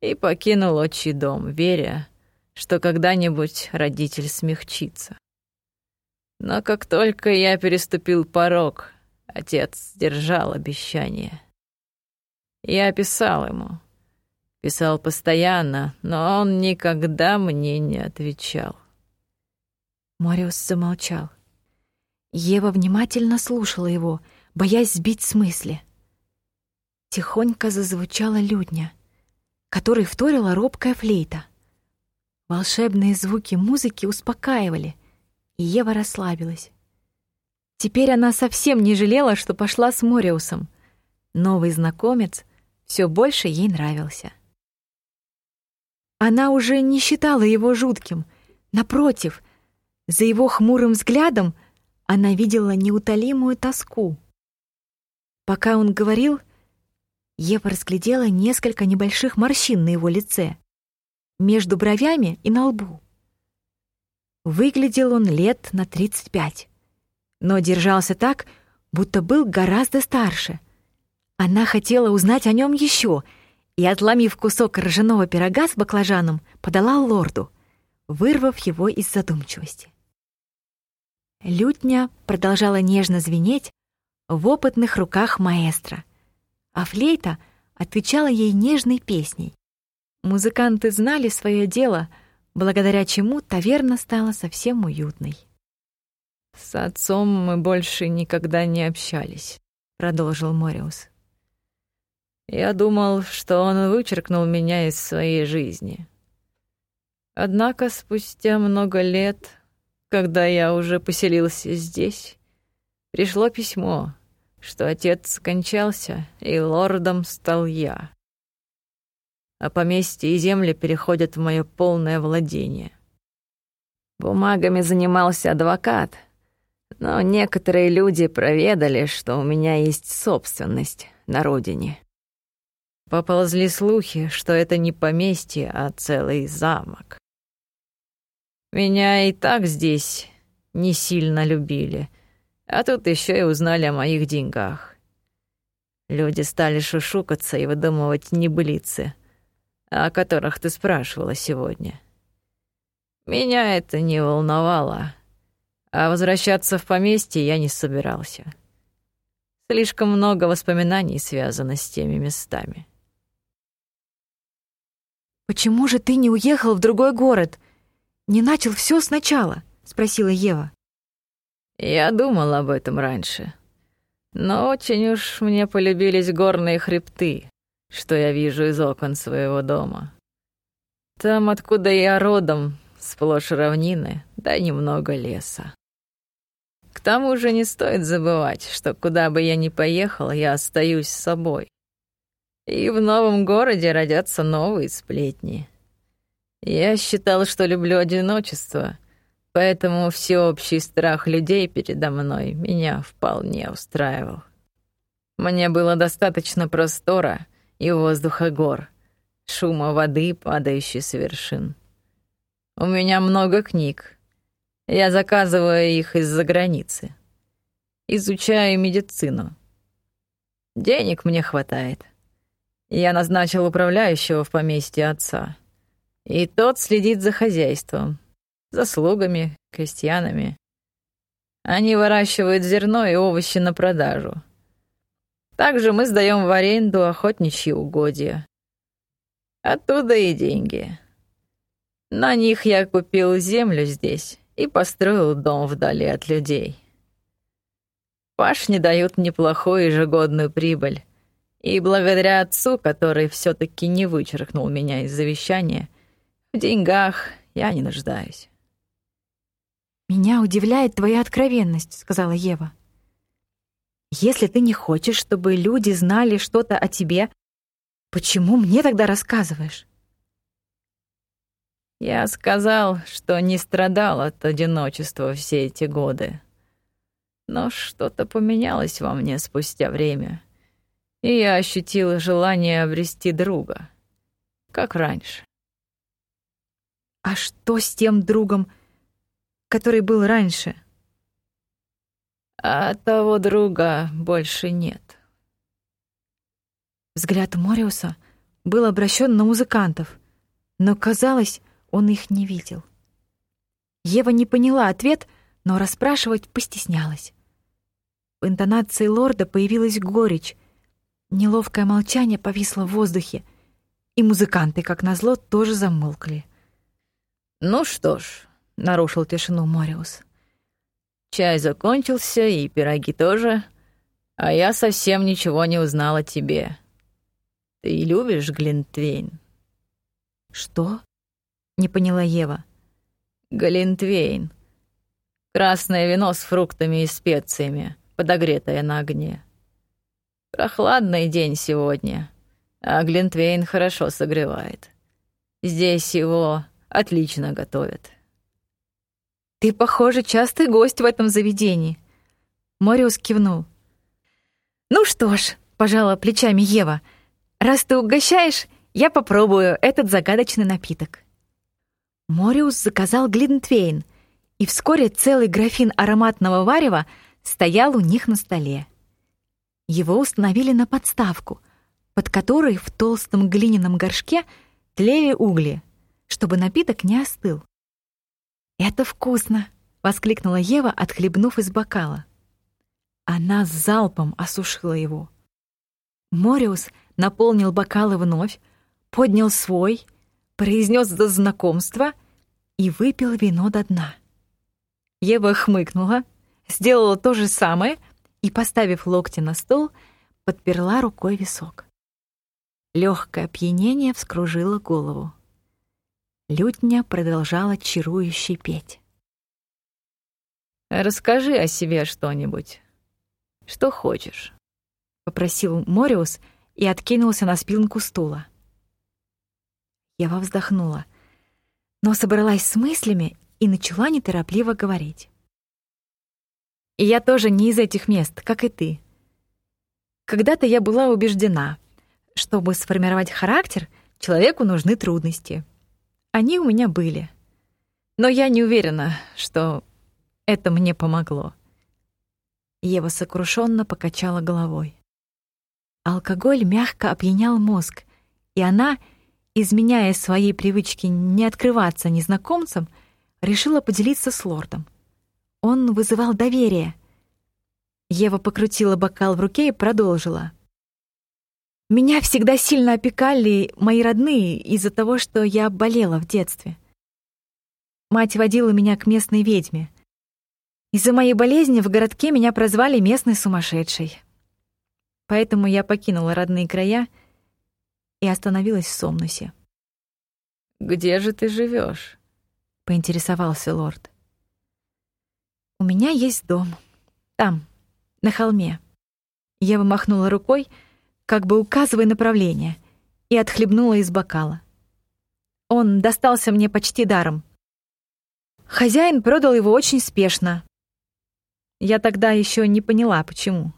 и покинул отчий дом, веря, что когда-нибудь родитель смягчится. Но как только я переступил порог, отец сдержал обещание. Я писал ему. Писал постоянно, но он никогда мне не отвечал. Мориус замолчал. Ева внимательно слушала его, боясь сбить с мысли. Тихонько зазвучала лютня, которой вторила робкая флейта. Волшебные звуки музыки успокаивали — и Ева расслабилась. Теперь она совсем не жалела, что пошла с Мориусом. Новый знакомец все больше ей нравился. Она уже не считала его жутким. Напротив, за его хмурым взглядом она видела неутолимую тоску. Пока он говорил, Ева разглядела несколько небольших морщин на его лице, между бровями и на лбу. Выглядел он лет на 35, но держался так, будто был гораздо старше. Она хотела узнать о нем еще и, отломив кусок ржаного пирога с баклажаном, подала лорду, вырвав его из задумчивости. Лютня продолжала нежно звенеть в опытных руках маэстро, а флейта отвечала ей нежной песней. Музыканты знали свое дело — благодаря чему таверна стала совсем уютной. «С отцом мы больше никогда не общались», — продолжил Мориус. «Я думал, что он вычеркнул меня из своей жизни. Однако спустя много лет, когда я уже поселился здесь, пришло письмо, что отец скончался, и лордом стал я а поместье и земли переходят в мое полное владение. Бумагами занимался адвокат, но некоторые люди проведали, что у меня есть собственность на родине. Поползли слухи, что это не поместье, а целый замок. Меня и так здесь не сильно любили, а тут еще и узнали о моих деньгах. Люди стали шушукаться и выдумывать небылицы, о которых ты спрашивала сегодня. Меня это не волновало, а возвращаться в поместье я не собирался. Слишком много воспоминаний связано с теми местами. «Почему же ты не уехал в другой город? Не начал все сначала?» — спросила Ева. Я думал об этом раньше. Но очень уж мне полюбились горные хребты, что я вижу из окон своего дома. Там, откуда я родом, сплошь равнины, да немного леса. К тому же не стоит забывать, что куда бы я ни поехал, я остаюсь с собой. И в новом городе родятся новые сплетни. Я считал, что люблю одиночество, поэтому всеобщий страх людей передо мной меня вполне устраивал. Мне было достаточно простора и воздуха гор, шума воды, падающей с вершин. У меня много книг. Я заказываю их из-за границы. Изучаю медицину. Денег мне хватает. Я назначил управляющего в поместье отца. И тот следит за хозяйством, за слугами, крестьянами. Они выращивают зерно и овощи на продажу. Также мы сдаем в аренду охотничьи угодья. Оттуда и деньги. На них я купил землю здесь и построил дом вдали от людей. Пашни дают неплохую ежегодную прибыль, и благодаря отцу, который все таки не вычеркнул меня из завещания, в деньгах я не нуждаюсь. «Меня удивляет твоя откровенность», — сказала Ева. «Если ты не хочешь, чтобы люди знали что-то о тебе, почему мне тогда рассказываешь?» Я сказал, что не страдал от одиночества все эти годы. Но что-то поменялось во мне спустя время и я ощутила желание обрести друга, как раньше. А что с тем другом, который был раньше? А того друга больше нет. Взгляд Мориуса был обращен на музыкантов, но, казалось, он их не видел. Ева не поняла ответ, но расспрашивать постеснялась. В интонации лорда появилась горечь, Неловкое молчание повисло в воздухе, и музыканты, как назло, тоже замолкли. «Ну что ж», — нарушил тишину Мориус. «Чай закончился, и пироги тоже, а я совсем ничего не узнал о тебе. Ты любишь Глинтвейн?» «Что?» — не поняла Ева. «Глинтвейн. Красное вино с фруктами и специями, подогретое на огне. Прохладный день сегодня, а Глинтвейн хорошо согревает. Здесь его отлично готовят. Ты, похоже, частый гость в этом заведении. Мориус кивнул. Ну что ж, пожала плечами Ева. Раз ты угощаешь, я попробую этот загадочный напиток. Мориус заказал Глинтвейн, и вскоре целый графин ароматного варева стоял у них на столе. Его установили на подставку, под которой в толстом глиняном горшке тлели угли, чтобы напиток не остыл. «Это вкусно!» — воскликнула Ева, отхлебнув из бокала. Она залпом осушила его. Мориус наполнил бокалы вновь, поднял свой, произнес за знакомство и выпил вино до дна. Ева хмыкнула, сделала то же самое — и, поставив локти на стол, подперла рукой висок. Легкое опьянение вскружило голову. Лютня продолжала чарующе петь. «Расскажи о себе что-нибудь. Что хочешь», — попросил Мориус и откинулся на спинку стула. Я вздохнула, но собралась с мыслями и начала неторопливо говорить. И я тоже не из этих мест, как и ты. Когда-то я была убеждена, Чтобы сформировать характер, человеку нужны трудности. Они у меня были. Но я не уверена, что это мне помогло. Ева сокрушенно покачала головой. Алкоголь мягко опьянял мозг, и она, изменяя своей привычке не открываться незнакомцам, решила поделиться с лордом. Он вызывал доверие. Ева покрутила бокал в руке и продолжила. «Меня всегда сильно опекали мои родные из-за того, что я болела в детстве. Мать водила меня к местной ведьме. Из-за моей болезни в городке меня прозвали местной сумасшедшей. Поэтому я покинула родные края и остановилась в Сомнусе. «Где же ты живешь? поинтересовался лорд. «У меня есть дом. Там, на холме». Я вымахнула рукой, как бы указывая направление, и отхлебнула из бокала. Он достался мне почти даром. Хозяин продал его очень спешно. Я тогда еще не поняла, почему.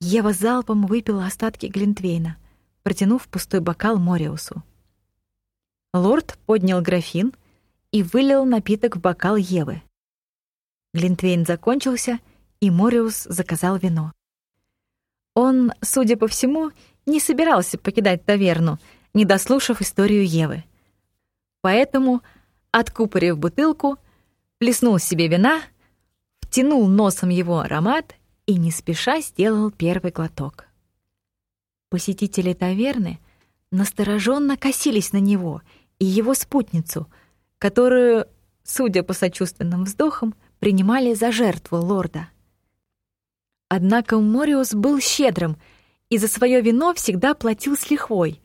Ева залпом выпила остатки Глинтвейна, протянув пустой бокал Мориусу. Лорд поднял графин и вылил напиток в бокал Евы. Глинтвейн закончился, и Мориус заказал вино. Он, судя по всему, не собирался покидать таверну, не дослушав историю Евы. Поэтому, откупорив бутылку, плеснул себе вина, втянул носом его аромат и не спеша сделал первый глоток. Посетители таверны настороженно косились на него и его спутницу, которую, судя по сочувственным вздохам, принимали за жертву лорда. Однако Мориус был щедрым и за свое вино всегда платил с лихвой.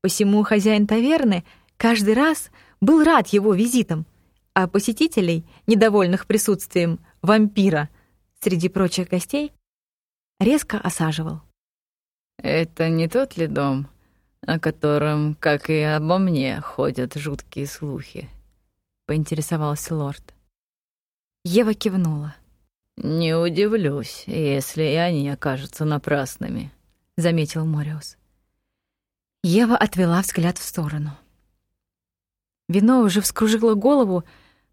Посему хозяин таверны каждый раз был рад его визитам, а посетителей, недовольных присутствием вампира, среди прочих гостей, резко осаживал. «Это не тот ли дом, о котором, как и обо мне, ходят жуткие слухи?» — поинтересовался лорд. Ева кивнула. «Не удивлюсь, если и они окажутся напрасными», — заметил Мориус. Ева отвела взгляд в сторону. Вино уже вскружило голову,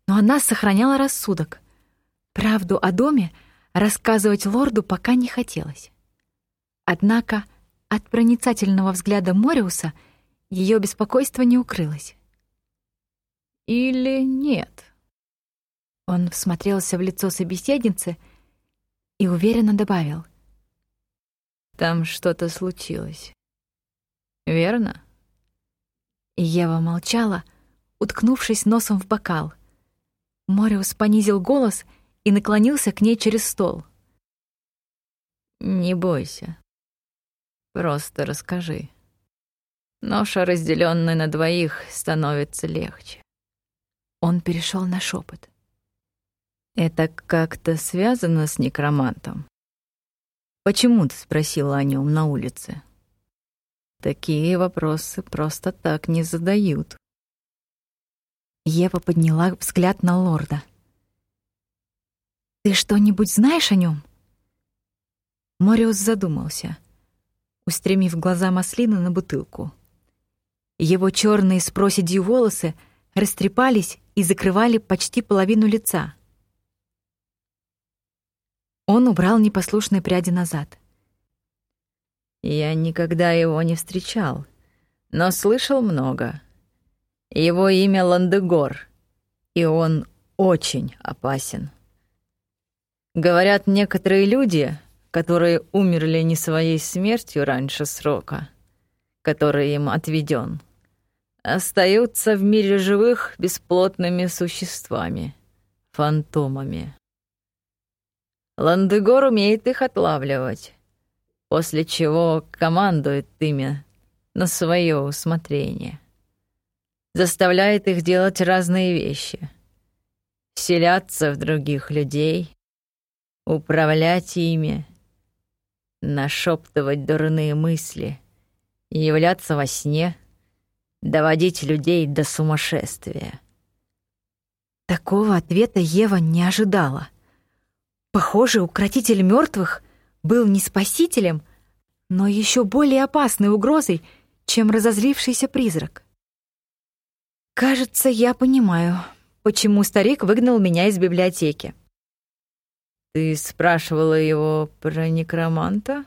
но она сохраняла рассудок. Правду о доме — рассказывать лорду пока не хотелось. Однако от проницательного взгляда Мориуса ее беспокойство не укрылось. «Или нет?» Он всмотрелся в лицо собеседницы и уверенно добавил. «Там что-то случилось. Верно?» Ева молчала, уткнувшись носом в бокал. Мориус понизил голос и наклонился к ней через стол. «Не бойся. Просто расскажи. Ноша, разделенная на двоих, становится легче». Он перешел на шепот. «Это как-то связано с некромантом? Почему ты спросила о нем на улице?» Такие вопросы просто так не задают. Ева подняла взгляд на лорда. Ты что-нибудь знаешь о нем? Мориус задумался, устремив глаза маслины на бутылку. Его черные с проседью волосы растрепались и закрывали почти половину лица. Он убрал непослушные пряди назад. Я никогда его не встречал, но слышал много. Его имя Ландегор, и он очень опасен. Говорят, некоторые люди, которые умерли не своей смертью раньше срока, который им отведен, остаются в мире живых бесплотными существами, фантомами. Ландегор умеет их отлавливать, после чего командует ими на свое усмотрение. Заставляет их делать разные вещи. Вселяться в других людей, управлять ими, нашептывать дурные мысли, являться во сне, доводить людей до сумасшествия. Такого ответа Ева не ожидала. Похоже, укротитель мертвых был не спасителем, но еще более опасной угрозой, чем разозлившийся призрак. Кажется, я понимаю, почему старик выгнал меня из библиотеки. Ты спрашивала его про некроманта?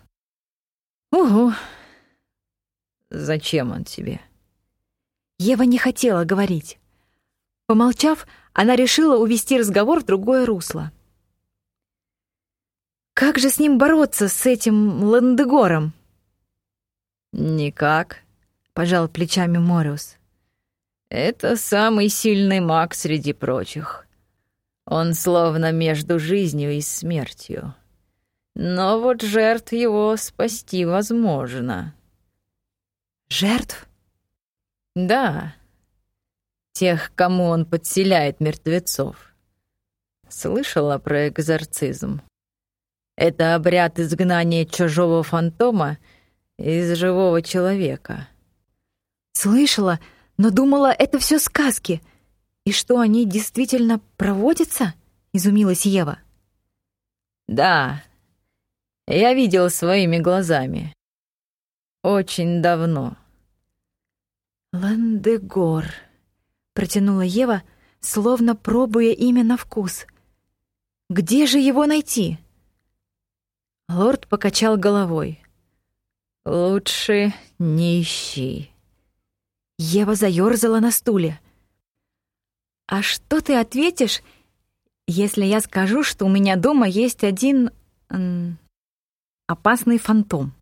Угу. Зачем он тебе? Ева не хотела говорить. Помолчав, она решила увести разговор в другое русло. Как же с ним бороться, с этим Ландегором? Никак, пожал плечами Мориус. Это самый сильный маг среди прочих. Он словно между жизнью и смертью. Но вот жертв его спасти возможно. Жертв? Да. Тех, кому он подселяет мертвецов. Слышала про экзорцизм? Это обряд изгнания чужого фантома из живого человека. Слышала, но думала, это все сказки. И что они действительно проводятся? Изумилась Ева. Да, я видел своими глазами. Очень давно. Ландегор, протянула Ева, словно пробуя имя на вкус. Где же его найти? Лорд покачал головой. «Лучше не ищи». Ева заёрзала на стуле. «А что ты ответишь, если я скажу, что у меня дома есть один... М, опасный фантом?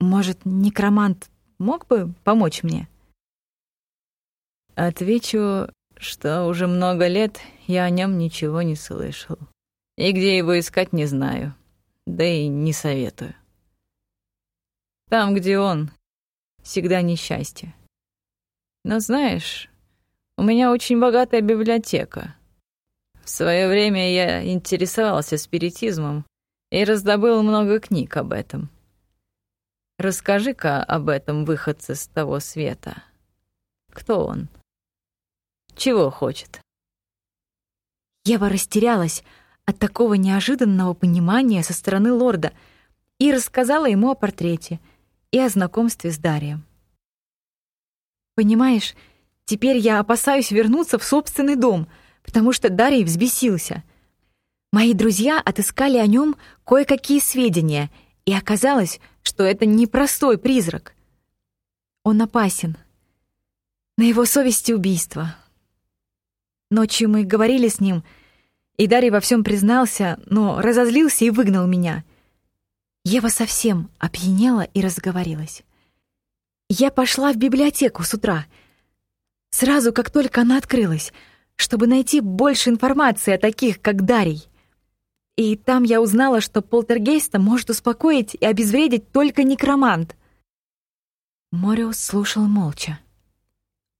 Может, некромант мог бы помочь мне?» Отвечу, что уже много лет я о нем ничего не слышал. И где его искать, не знаю да и не советую. Там, где он, всегда несчастье. Но знаешь, у меня очень богатая библиотека. В свое время я интересовался спиритизмом и раздобыл много книг об этом. Расскажи-ка об этом выходце с того света. Кто он? Чего хочет? Ева растерялась, от такого неожиданного понимания со стороны лорда и рассказала ему о портрете и о знакомстве с Дарием. «Понимаешь, теперь я опасаюсь вернуться в собственный дом, потому что Дарий взбесился. Мои друзья отыскали о нем кое-какие сведения, и оказалось, что это не простой призрак. Он опасен. На его совести убийство. Ночью мы говорили с ним — и Дарий во всем признался, но разозлился и выгнал меня. Ева совсем опьянела и разговорилась. Я пошла в библиотеку с утра, сразу как только она открылась, чтобы найти больше информации о таких, как Дарий. И там я узнала, что полтергейста может успокоить и обезвредить только некромант. Мориус слушал молча.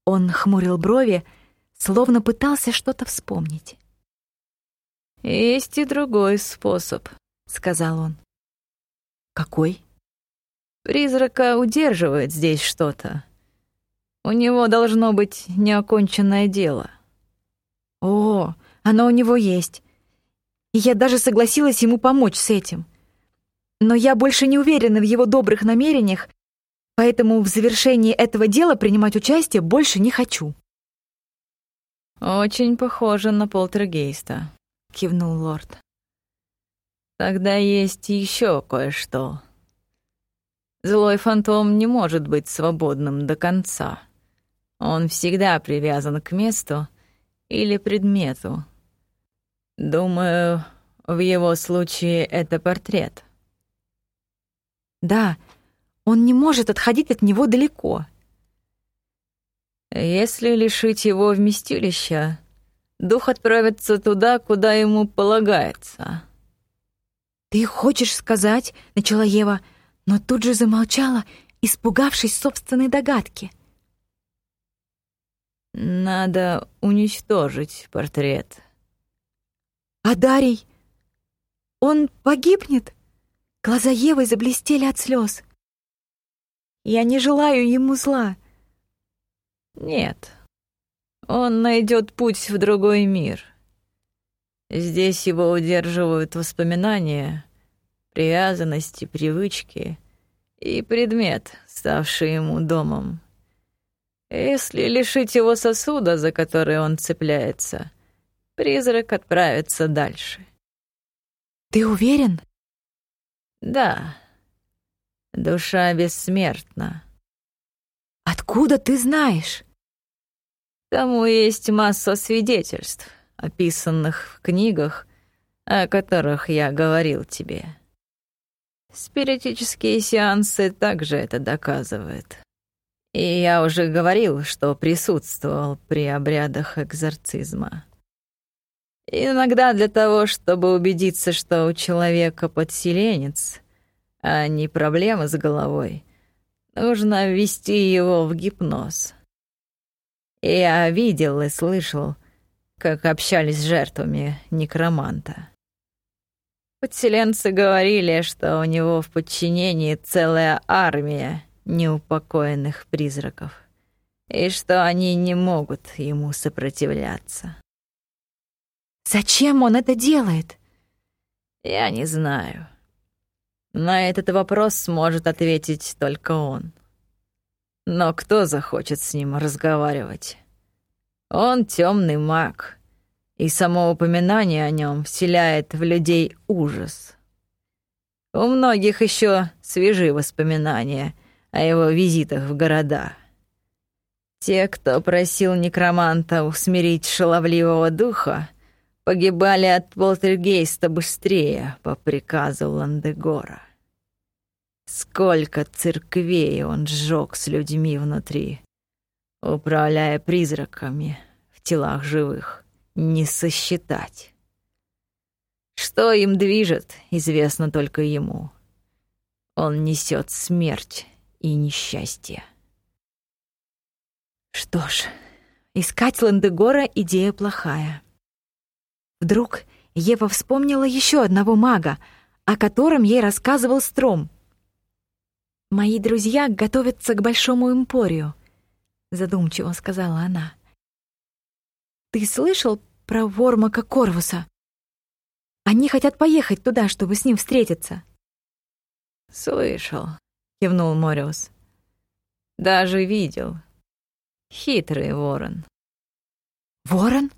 Он хмурил брови, словно пытался что-то вспомнить. «Есть и другой способ», — сказал он. «Какой?» «Призрака удерживает здесь что-то. У него должно быть неоконченное дело». «О, оно у него есть. И я даже согласилась ему помочь с этим. Но я больше не уверена в его добрых намерениях, поэтому в завершении этого дела принимать участие больше не хочу». «Очень похоже на полтергейста», кивнул лорд. Тогда есть еще кое-что. Злой фантом не может быть свободным до конца. Он всегда привязан к месту или предмету. Думаю, в его случае это портрет. Да, он не может отходить от него далеко. Если лишить его вместилища, дух отправится туда, куда ему полагается. «Ты хочешь сказать, — начала Ева, но тут же замолчала, испугавшись собственной догадки. Надо уничтожить портрет. А Дарий? Он погибнет? Глаза Евы заблестели от слез. Я не желаю ему зла. Нет, он найдет путь в другой мир. Здесь его удерживают воспоминания, привязанности, привычки и предмет, ставший ему домом. Если лишить его сосуда, за который он цепляется, призрак отправится дальше. Ты уверен? Да. Душа бессмертна. Откуда ты знаешь? Тому есть масса свидетельств, описанных в книгах, о которых я говорил тебе. Спиритические сеансы также это доказывают. И я уже говорил, что присутствовал при обрядах экзорцизма. Иногда для того, чтобы убедиться, что у человека подселенец, а не проблемы с головой, нужно ввести его в гипноз. Я видел и слышал, как общались с жертвами некроманта. Подселенцы говорили, что у него в подчинении целая армия неупокоенных призраков, и что они не могут ему сопротивляться. Зачем он это делает? Я не знаю. На этот вопрос сможет ответить только он. Но кто захочет с ним разговаривать? Он темный маг, и само упоминание о нем вселяет в людей ужас. У многих еще свежи воспоминания о его визитах в города. Те, кто просил некроманта усмирить шаловливого духа, погибали от полтергейста быстрее по приказу Ландегора. Сколько церквей он сжег с людьми внутри, управляя призраками в телах живых, не сосчитать. Что им движет, известно только ему. Он несет смерть и несчастье. Что ж, искать Ландегора — идея плохая. Вдруг Ева вспомнила еще одного мага, о котором ей рассказывал Стром. «Мои друзья готовятся к большому эмпорию», — задумчиво сказала она. «Ты слышал про Вормака Корвуса? Они хотят поехать туда, чтобы с ним встретиться». «Слышал», — кивнул Мориус. «Даже видел. Хитрый ворон». «Ворон?»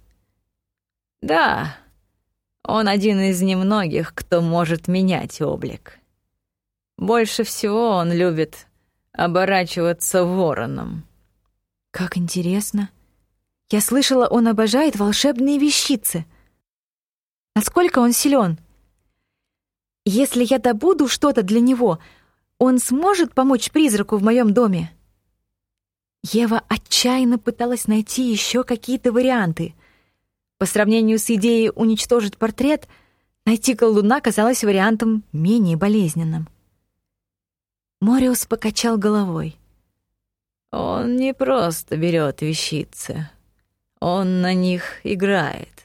Да, он один из немногих, кто может менять облик. Больше всего он любит оборачиваться вороном. Как интересно. Я слышала, он обожает волшебные вещицы. Насколько он силен? Если я добуду что-то для него, он сможет помочь призраку в моем доме? Ева отчаянно пыталась найти еще какие-то варианты — по сравнению с идеей уничтожить портрет, найти колдуна казалось вариантом менее болезненным. Мориус покачал головой. «Он не просто берет вещицы. Он на них играет.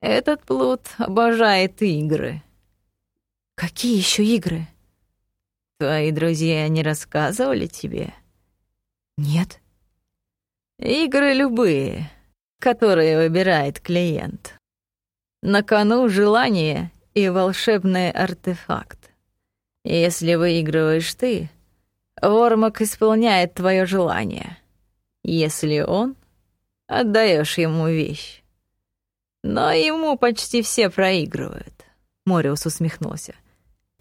Этот плут обожает игры». «Какие еще игры?» «Твои друзья не рассказывали тебе?» «Нет». «Игры любые которые выбирает клиент. На кону желание и волшебный артефакт. Если выигрываешь ты, Вормак исполняет твое желание. Если он, отдаешь ему вещь. Но ему почти все проигрывают. Мориус усмехнулся.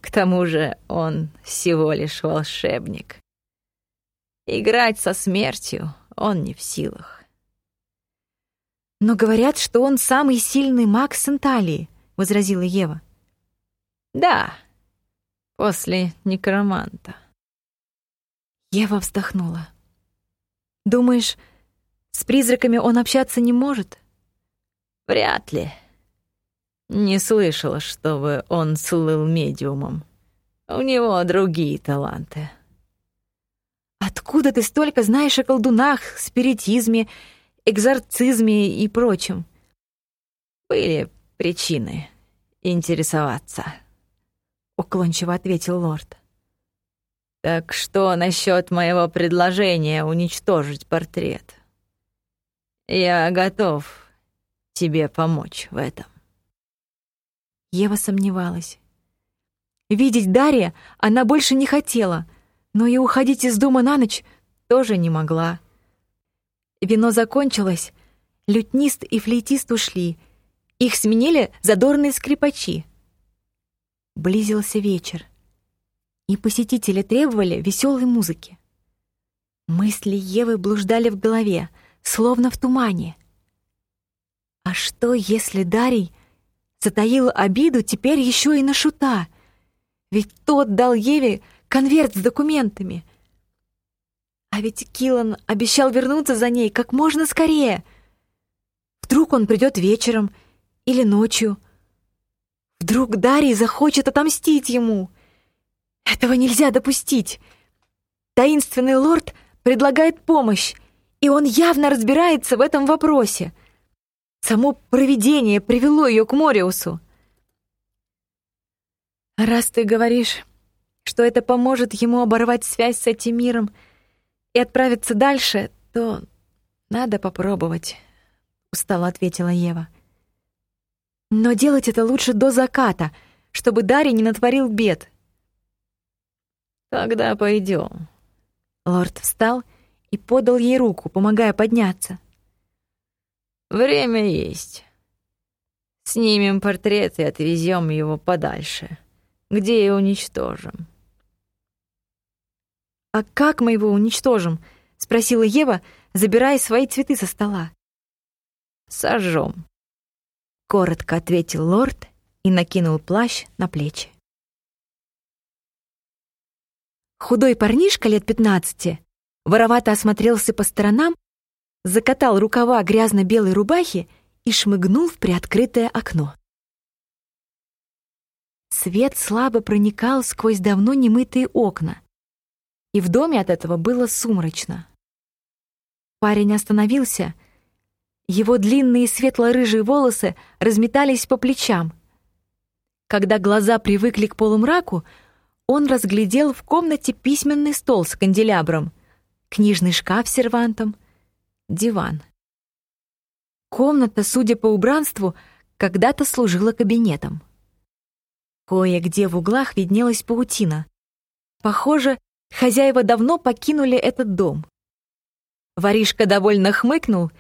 К тому же он всего лишь волшебник. Играть со смертью он не в силах. «Но говорят, что он самый сильный маг Санталии», — возразила Ева. «Да, после некроманта». Ева вздохнула. «Думаешь, с призраками он общаться не может?» «Вряд ли. Не слышала, чтобы он слыл медиумом. У него другие таланты». «Откуда ты столько знаешь о колдунах, спиритизме экзорцизме и прочем. Были причины интересоваться, уклончиво ответил лорд. Так что насчет моего предложения уничтожить портрет? Я готов тебе помочь в этом. Ева сомневалась. Видеть Дарья она больше не хотела — но и уходить из дома на ночь тоже не могла. Вино закончилось, лютнист и флейтист ушли. Их сменили задорные скрипачи. Близился вечер, и посетители требовали веселой музыки. Мысли Евы блуждали в голове, словно в тумане. А что, если Дарий затаил обиду теперь еще и на Шута? Ведь тот дал Еве конверт с документами. А ведь Килан обещал вернуться за ней как можно скорее. Вдруг он придет вечером или ночью. Вдруг Дарий захочет отомстить ему. Этого нельзя допустить. Таинственный лорд предлагает помощь, и он явно разбирается в этом вопросе. Само провидение привело ее к Мориусу. Раз ты говоришь, что это поможет ему оборвать связь с этим миром и отправиться дальше, то надо попробовать, устало ответила Ева. Но делать это лучше до заката, чтобы Дарья не натворил бед. Тогда пойдем. Лорд встал и подал ей руку, помогая подняться. Время есть. Снимем портрет и отвезем его подальше, где и уничтожим. «А как мы его уничтожим?» — спросила Ева, забирая свои цветы со стола. «Сожжем», — коротко ответил лорд и накинул плащ на плечи. Худой парнишка лет пятнадцати воровато осмотрелся по сторонам, закатал рукава грязно-белой рубахи и шмыгнул в приоткрытое окно. Свет слабо проникал сквозь давно немытые окна, и в доме от этого было сумрачно. Парень остановился, его длинные светло-рыжие волосы разметались по плечам. Когда глаза привыкли к полумраку, он разглядел в комнате письменный стол с канделябром, книжный шкаф с сервантом, диван. Комната, судя по убранству, когда-то служила кабинетом. Кое-где в углах виднелась паутина. Похоже, Хозяева давно покинули этот дом. Воришка довольно хмыкнул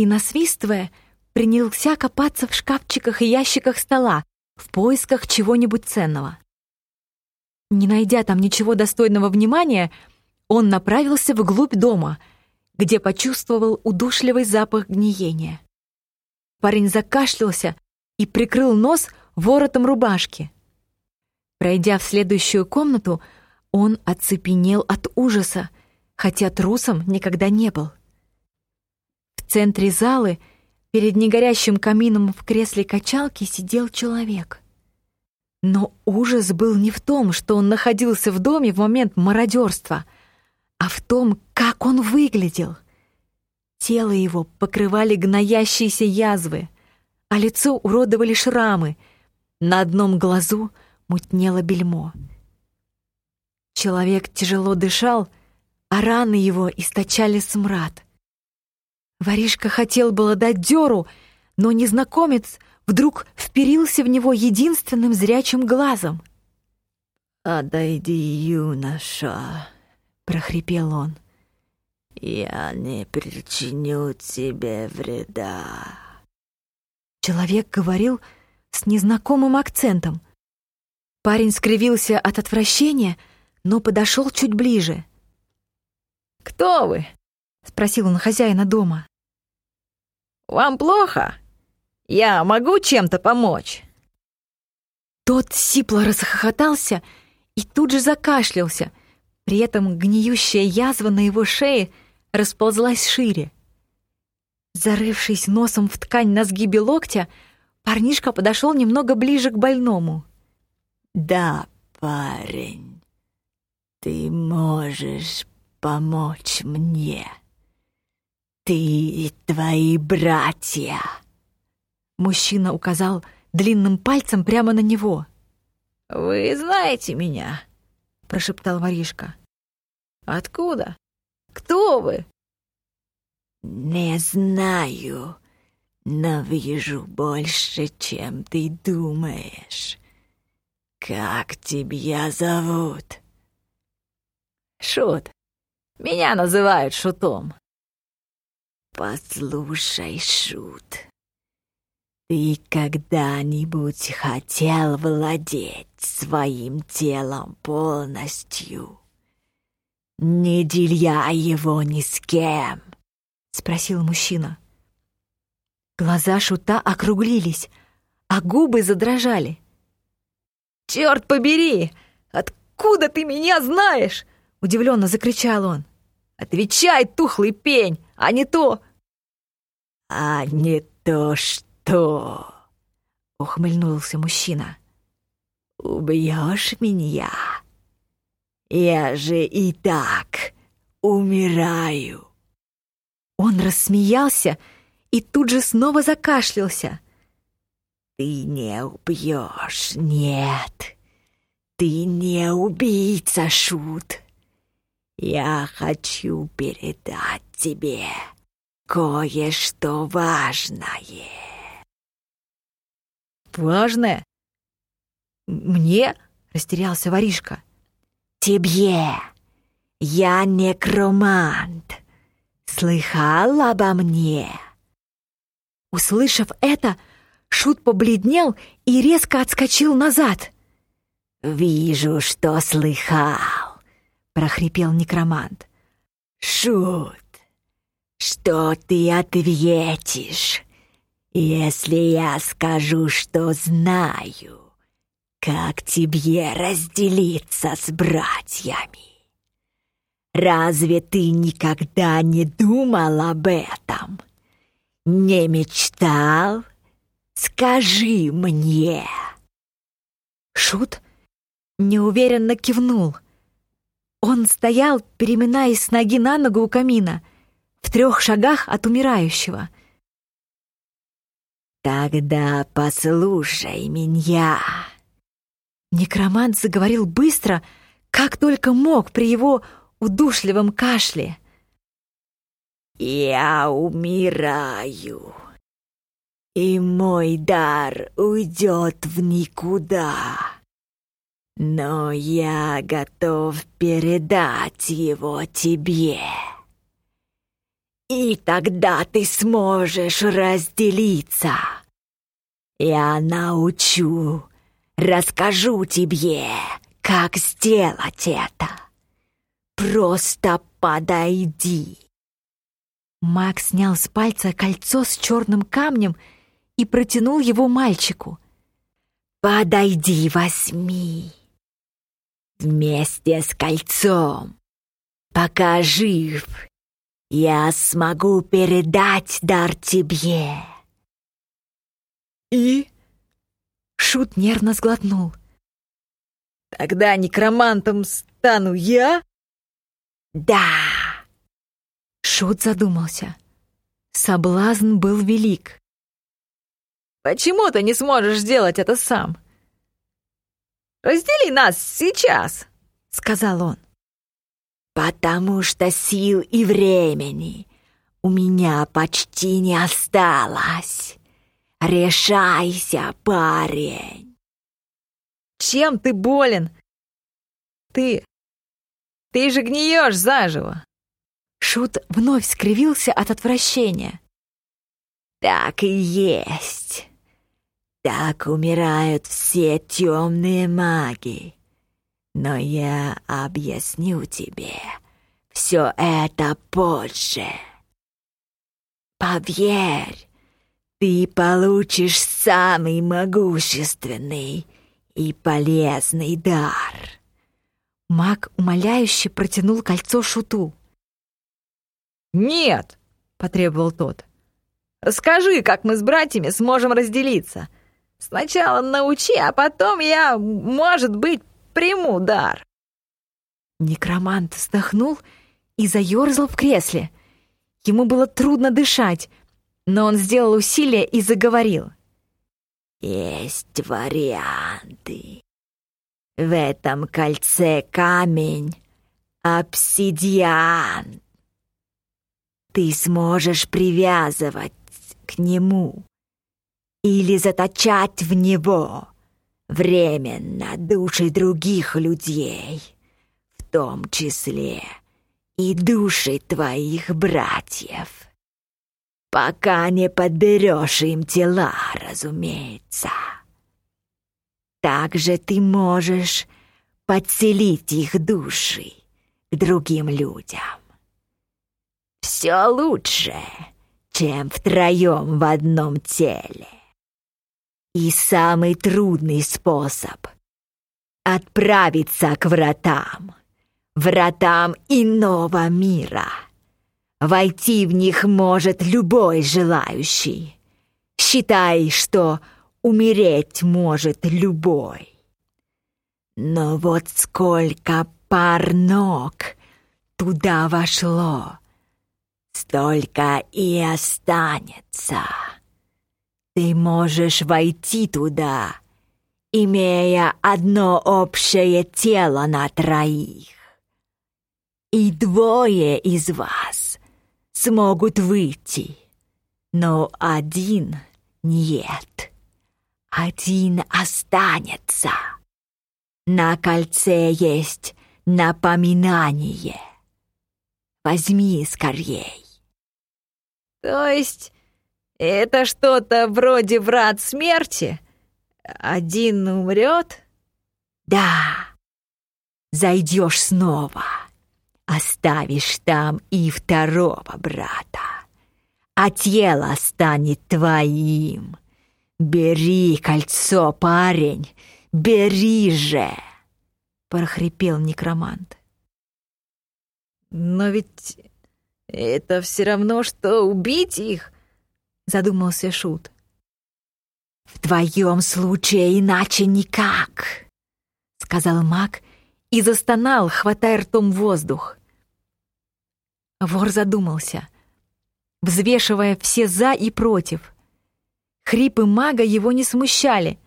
и, насвистывая, принялся копаться в шкафчиках и ящиках стола в поисках чего-нибудь ценного. Не найдя там ничего достойного внимания, он направился вглубь дома, где почувствовал удушливый запах гниения. Парень закашлялся и прикрыл нос воротом рубашки. Пройдя в следующую комнату, он оцепенел от ужаса, хотя трусом никогда не был. Центре залы, перед негорящим камином в кресле качалки, сидел человек. Но ужас был не в том, что он находился в доме в момент мародерства, а в том, как он выглядел. Тело его покрывали гноящиеся язвы, а лицо уродовали шрамы, на одном глазу мутнело бельмо — Человек тяжело дышал, а раны его источали смрад. Воришка хотел было дать дёру, но незнакомец вдруг вперился в него единственным зрячим глазом. «Отойди, юноша», — прохрипел он. «Я не причиню тебе вреда». Человек говорил с незнакомым акцентом. Парень скривился от отвращения — но подошел чуть ближе. «Кто вы?» — спросил он хозяина дома. «Вам плохо? Я могу чем-то помочь?» Тот сипло расхохотался и тут же закашлялся, при этом гниющая язва на его шее расползлась шире. Зарывшись носом в ткань на сгибе локтя, парнишка подошел немного ближе к больному. «Да, парень, ты можешь помочь мне. Ты и твои братья. Мужчина указал длинным пальцем прямо на него. Вы знаете меня, прошептал воришка. Откуда? Кто вы? Не знаю, но вижу больше, чем ты думаешь. Как тебя зовут? Шут. Меня называют Шутом. Послушай, Шут, ты когда-нибудь хотел владеть своим телом полностью, не деля его ни с кем? Спросил мужчина. Глаза Шута округлились, а губы задрожали. «Черт побери! Откуда ты меня знаешь?» — удивленно закричал он. «Отвечай, тухлый пень, а не то...» «А не то что...» — ухмыльнулся мужчина. «Убьешь меня? Я же и так умираю». Он рассмеялся и тут же снова закашлялся. «Ты не убьешь, нет. Ты не убийца, Шут. Я хочу передать тебе кое-что важное». «Важное? Мне?» — растерялся воришка. «Тебе. Я некромант. Слыхал обо мне?» Услышав это, Шут побледнел и резко отскочил назад. «Вижу, что слыхал», — прохрипел некромант. «Шут, что ты ответишь, если я скажу, что знаю, как тебе разделиться с братьями? Разве ты никогда не думал об этом?» не мечтал? Скажи мне!» Шут неуверенно кивнул. Он стоял, переминаясь с ноги на ногу у камина, в трех шагах от умирающего. «Тогда послушай меня!» Некромант заговорил быстро, как только мог при его удушливом кашле. Я умираю, и мой дар уйдет в никуда. Но я готов передать его тебе. И тогда ты сможешь разделиться. Я научу, расскажу тебе, как сделать это. Просто подойди. Макс снял с пальца кольцо с черным камнем и протянул его мальчику. «Подойди, возьми. Вместе с кольцом. Пока жив, я смогу передать дар тебе». «И?» Шут нервно сглотнул. «Тогда некромантом стану я?» «Да!» Шут задумался. Соблазн был велик. «Почему ты не сможешь сделать это сам? Раздели нас сейчас!» — сказал он. «Потому что сил и времени у меня почти не осталось. Решайся, парень!» «Чем ты болен? Ты... ты же гниешь заживо!» Шут вновь скривился от отвращения. «Так и есть. Так умирают все темные маги. Но я объясню тебе все это позже. Поверь, ты получишь самый могущественный и полезный дар». Маг умоляюще протянул кольцо Шуту. «Нет!» — потребовал тот. «Расскажи, как мы с братьями сможем разделиться. Сначала научи, а потом я, может быть, приму дар». Некромант вздохнул и заерзал в кресле. Ему было трудно дышать, но он сделал усилие и заговорил. «Есть варианты. В этом кольце камень, обсидиан, ты сможешь привязывать к нему или заточать в него временно души других людей в том числе и души твоих братьев. Пока не подберешь им тела, разумеется. Также ты можешь подселить их души к другим людям. Все лучше, чем втроем в одном теле. И самый трудный способ — отправиться к вратам, вратам иного мира. Войти в них может любой желающий. Считай, что умереть может любой. Но вот сколько пар ног туда вошло, столько и останется. Ты можешь войти туда, имея одно общее тело на троих. И двое из вас смогут выйти, но один нет. Один останется. На кольце есть напоминание. Возьми скорей. То есть это что-то вроде врат смерти? Один умрет? Да. Зайдешь снова. Оставишь там и второго брата. А тело станет твоим. «Бери кольцо, парень! Бери же!» — прохрипел некромант. «Но ведь это все равно, что убить их!» — задумался Шут. «В твоем случае иначе никак!» — сказал маг и застонал, хватая ртом воздух. Вор задумался, взвешивая все «за» и «против». Хрипы мага его не смущали.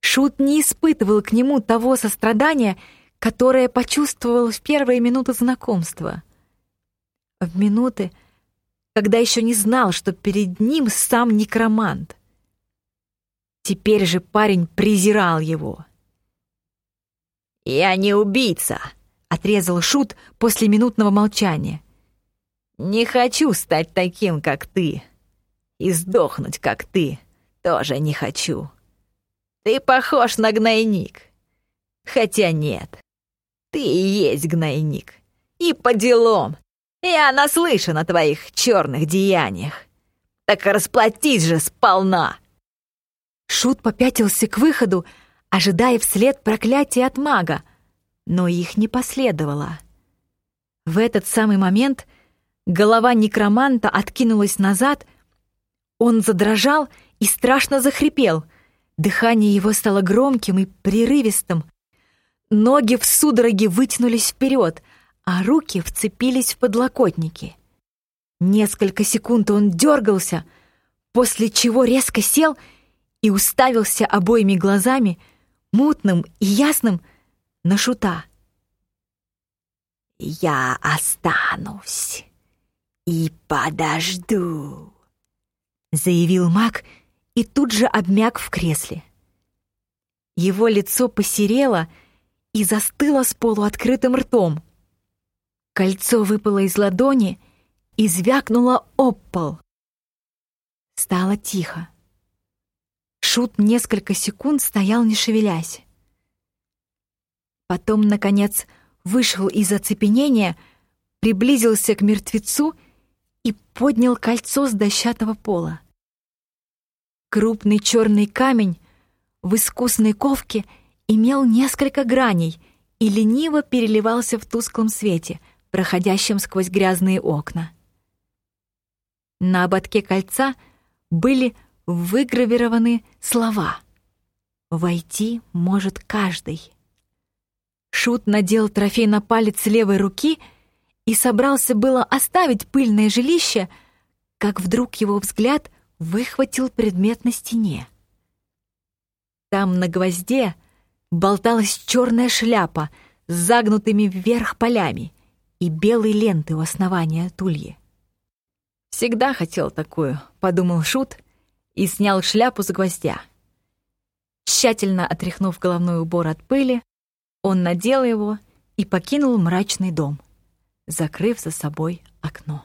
Шут не испытывал к нему того сострадания, которое почувствовал в первые минуты знакомства. В минуты, когда еще не знал, что перед ним сам некромант. Теперь же парень презирал его. «Я не убийца», — отрезал Шут после минутного молчания. «Не хочу стать таким, как ты». И сдохнуть, как ты, тоже не хочу. Ты похож на гнойник. Хотя нет, ты и есть гнойник. И по делам. Я наслышан о твоих черных деяниях. Так расплатись же сполна!» Шут попятился к выходу, ожидая вслед проклятия от мага, но их не последовало. В этот самый момент голова некроманта откинулась назад — он задрожал и страшно захрипел. Дыхание его стало громким и прерывистым. Ноги в судороге вытянулись вперед, а руки вцепились в подлокотники. Несколько секунд он дергался, после чего резко сел и уставился обоими глазами, мутным и ясным, на шута. «Я останусь и подожду», заявил маг и тут же обмяк в кресле. Его лицо посерело и застыло с полуоткрытым ртом. Кольцо выпало из ладони и звякнуло об пол. Стало тихо. Шут несколько секунд стоял, не шевелясь. Потом, наконец, вышел из оцепенения, приблизился к мертвецу и поднял кольцо с дощатого пола. Крупный черный камень в искусной ковке имел несколько граней и лениво переливался в тусклом свете, проходящем сквозь грязные окна. На ободке кольца были выгравированы слова «Войти может каждый». Шут надел трофей на палец левой руки и собрался было оставить пыльное жилище, как вдруг его взгляд выхватил предмет на стене. Там на гвозде болталась черная шляпа с загнутыми вверх полями и белой ленты у основания тульи. «Всегда хотел такую», — подумал Шут и снял шляпу с гвоздя. Тщательно отряхнув головной убор от пыли, он надел его и покинул мрачный дом, закрыв за собой окно.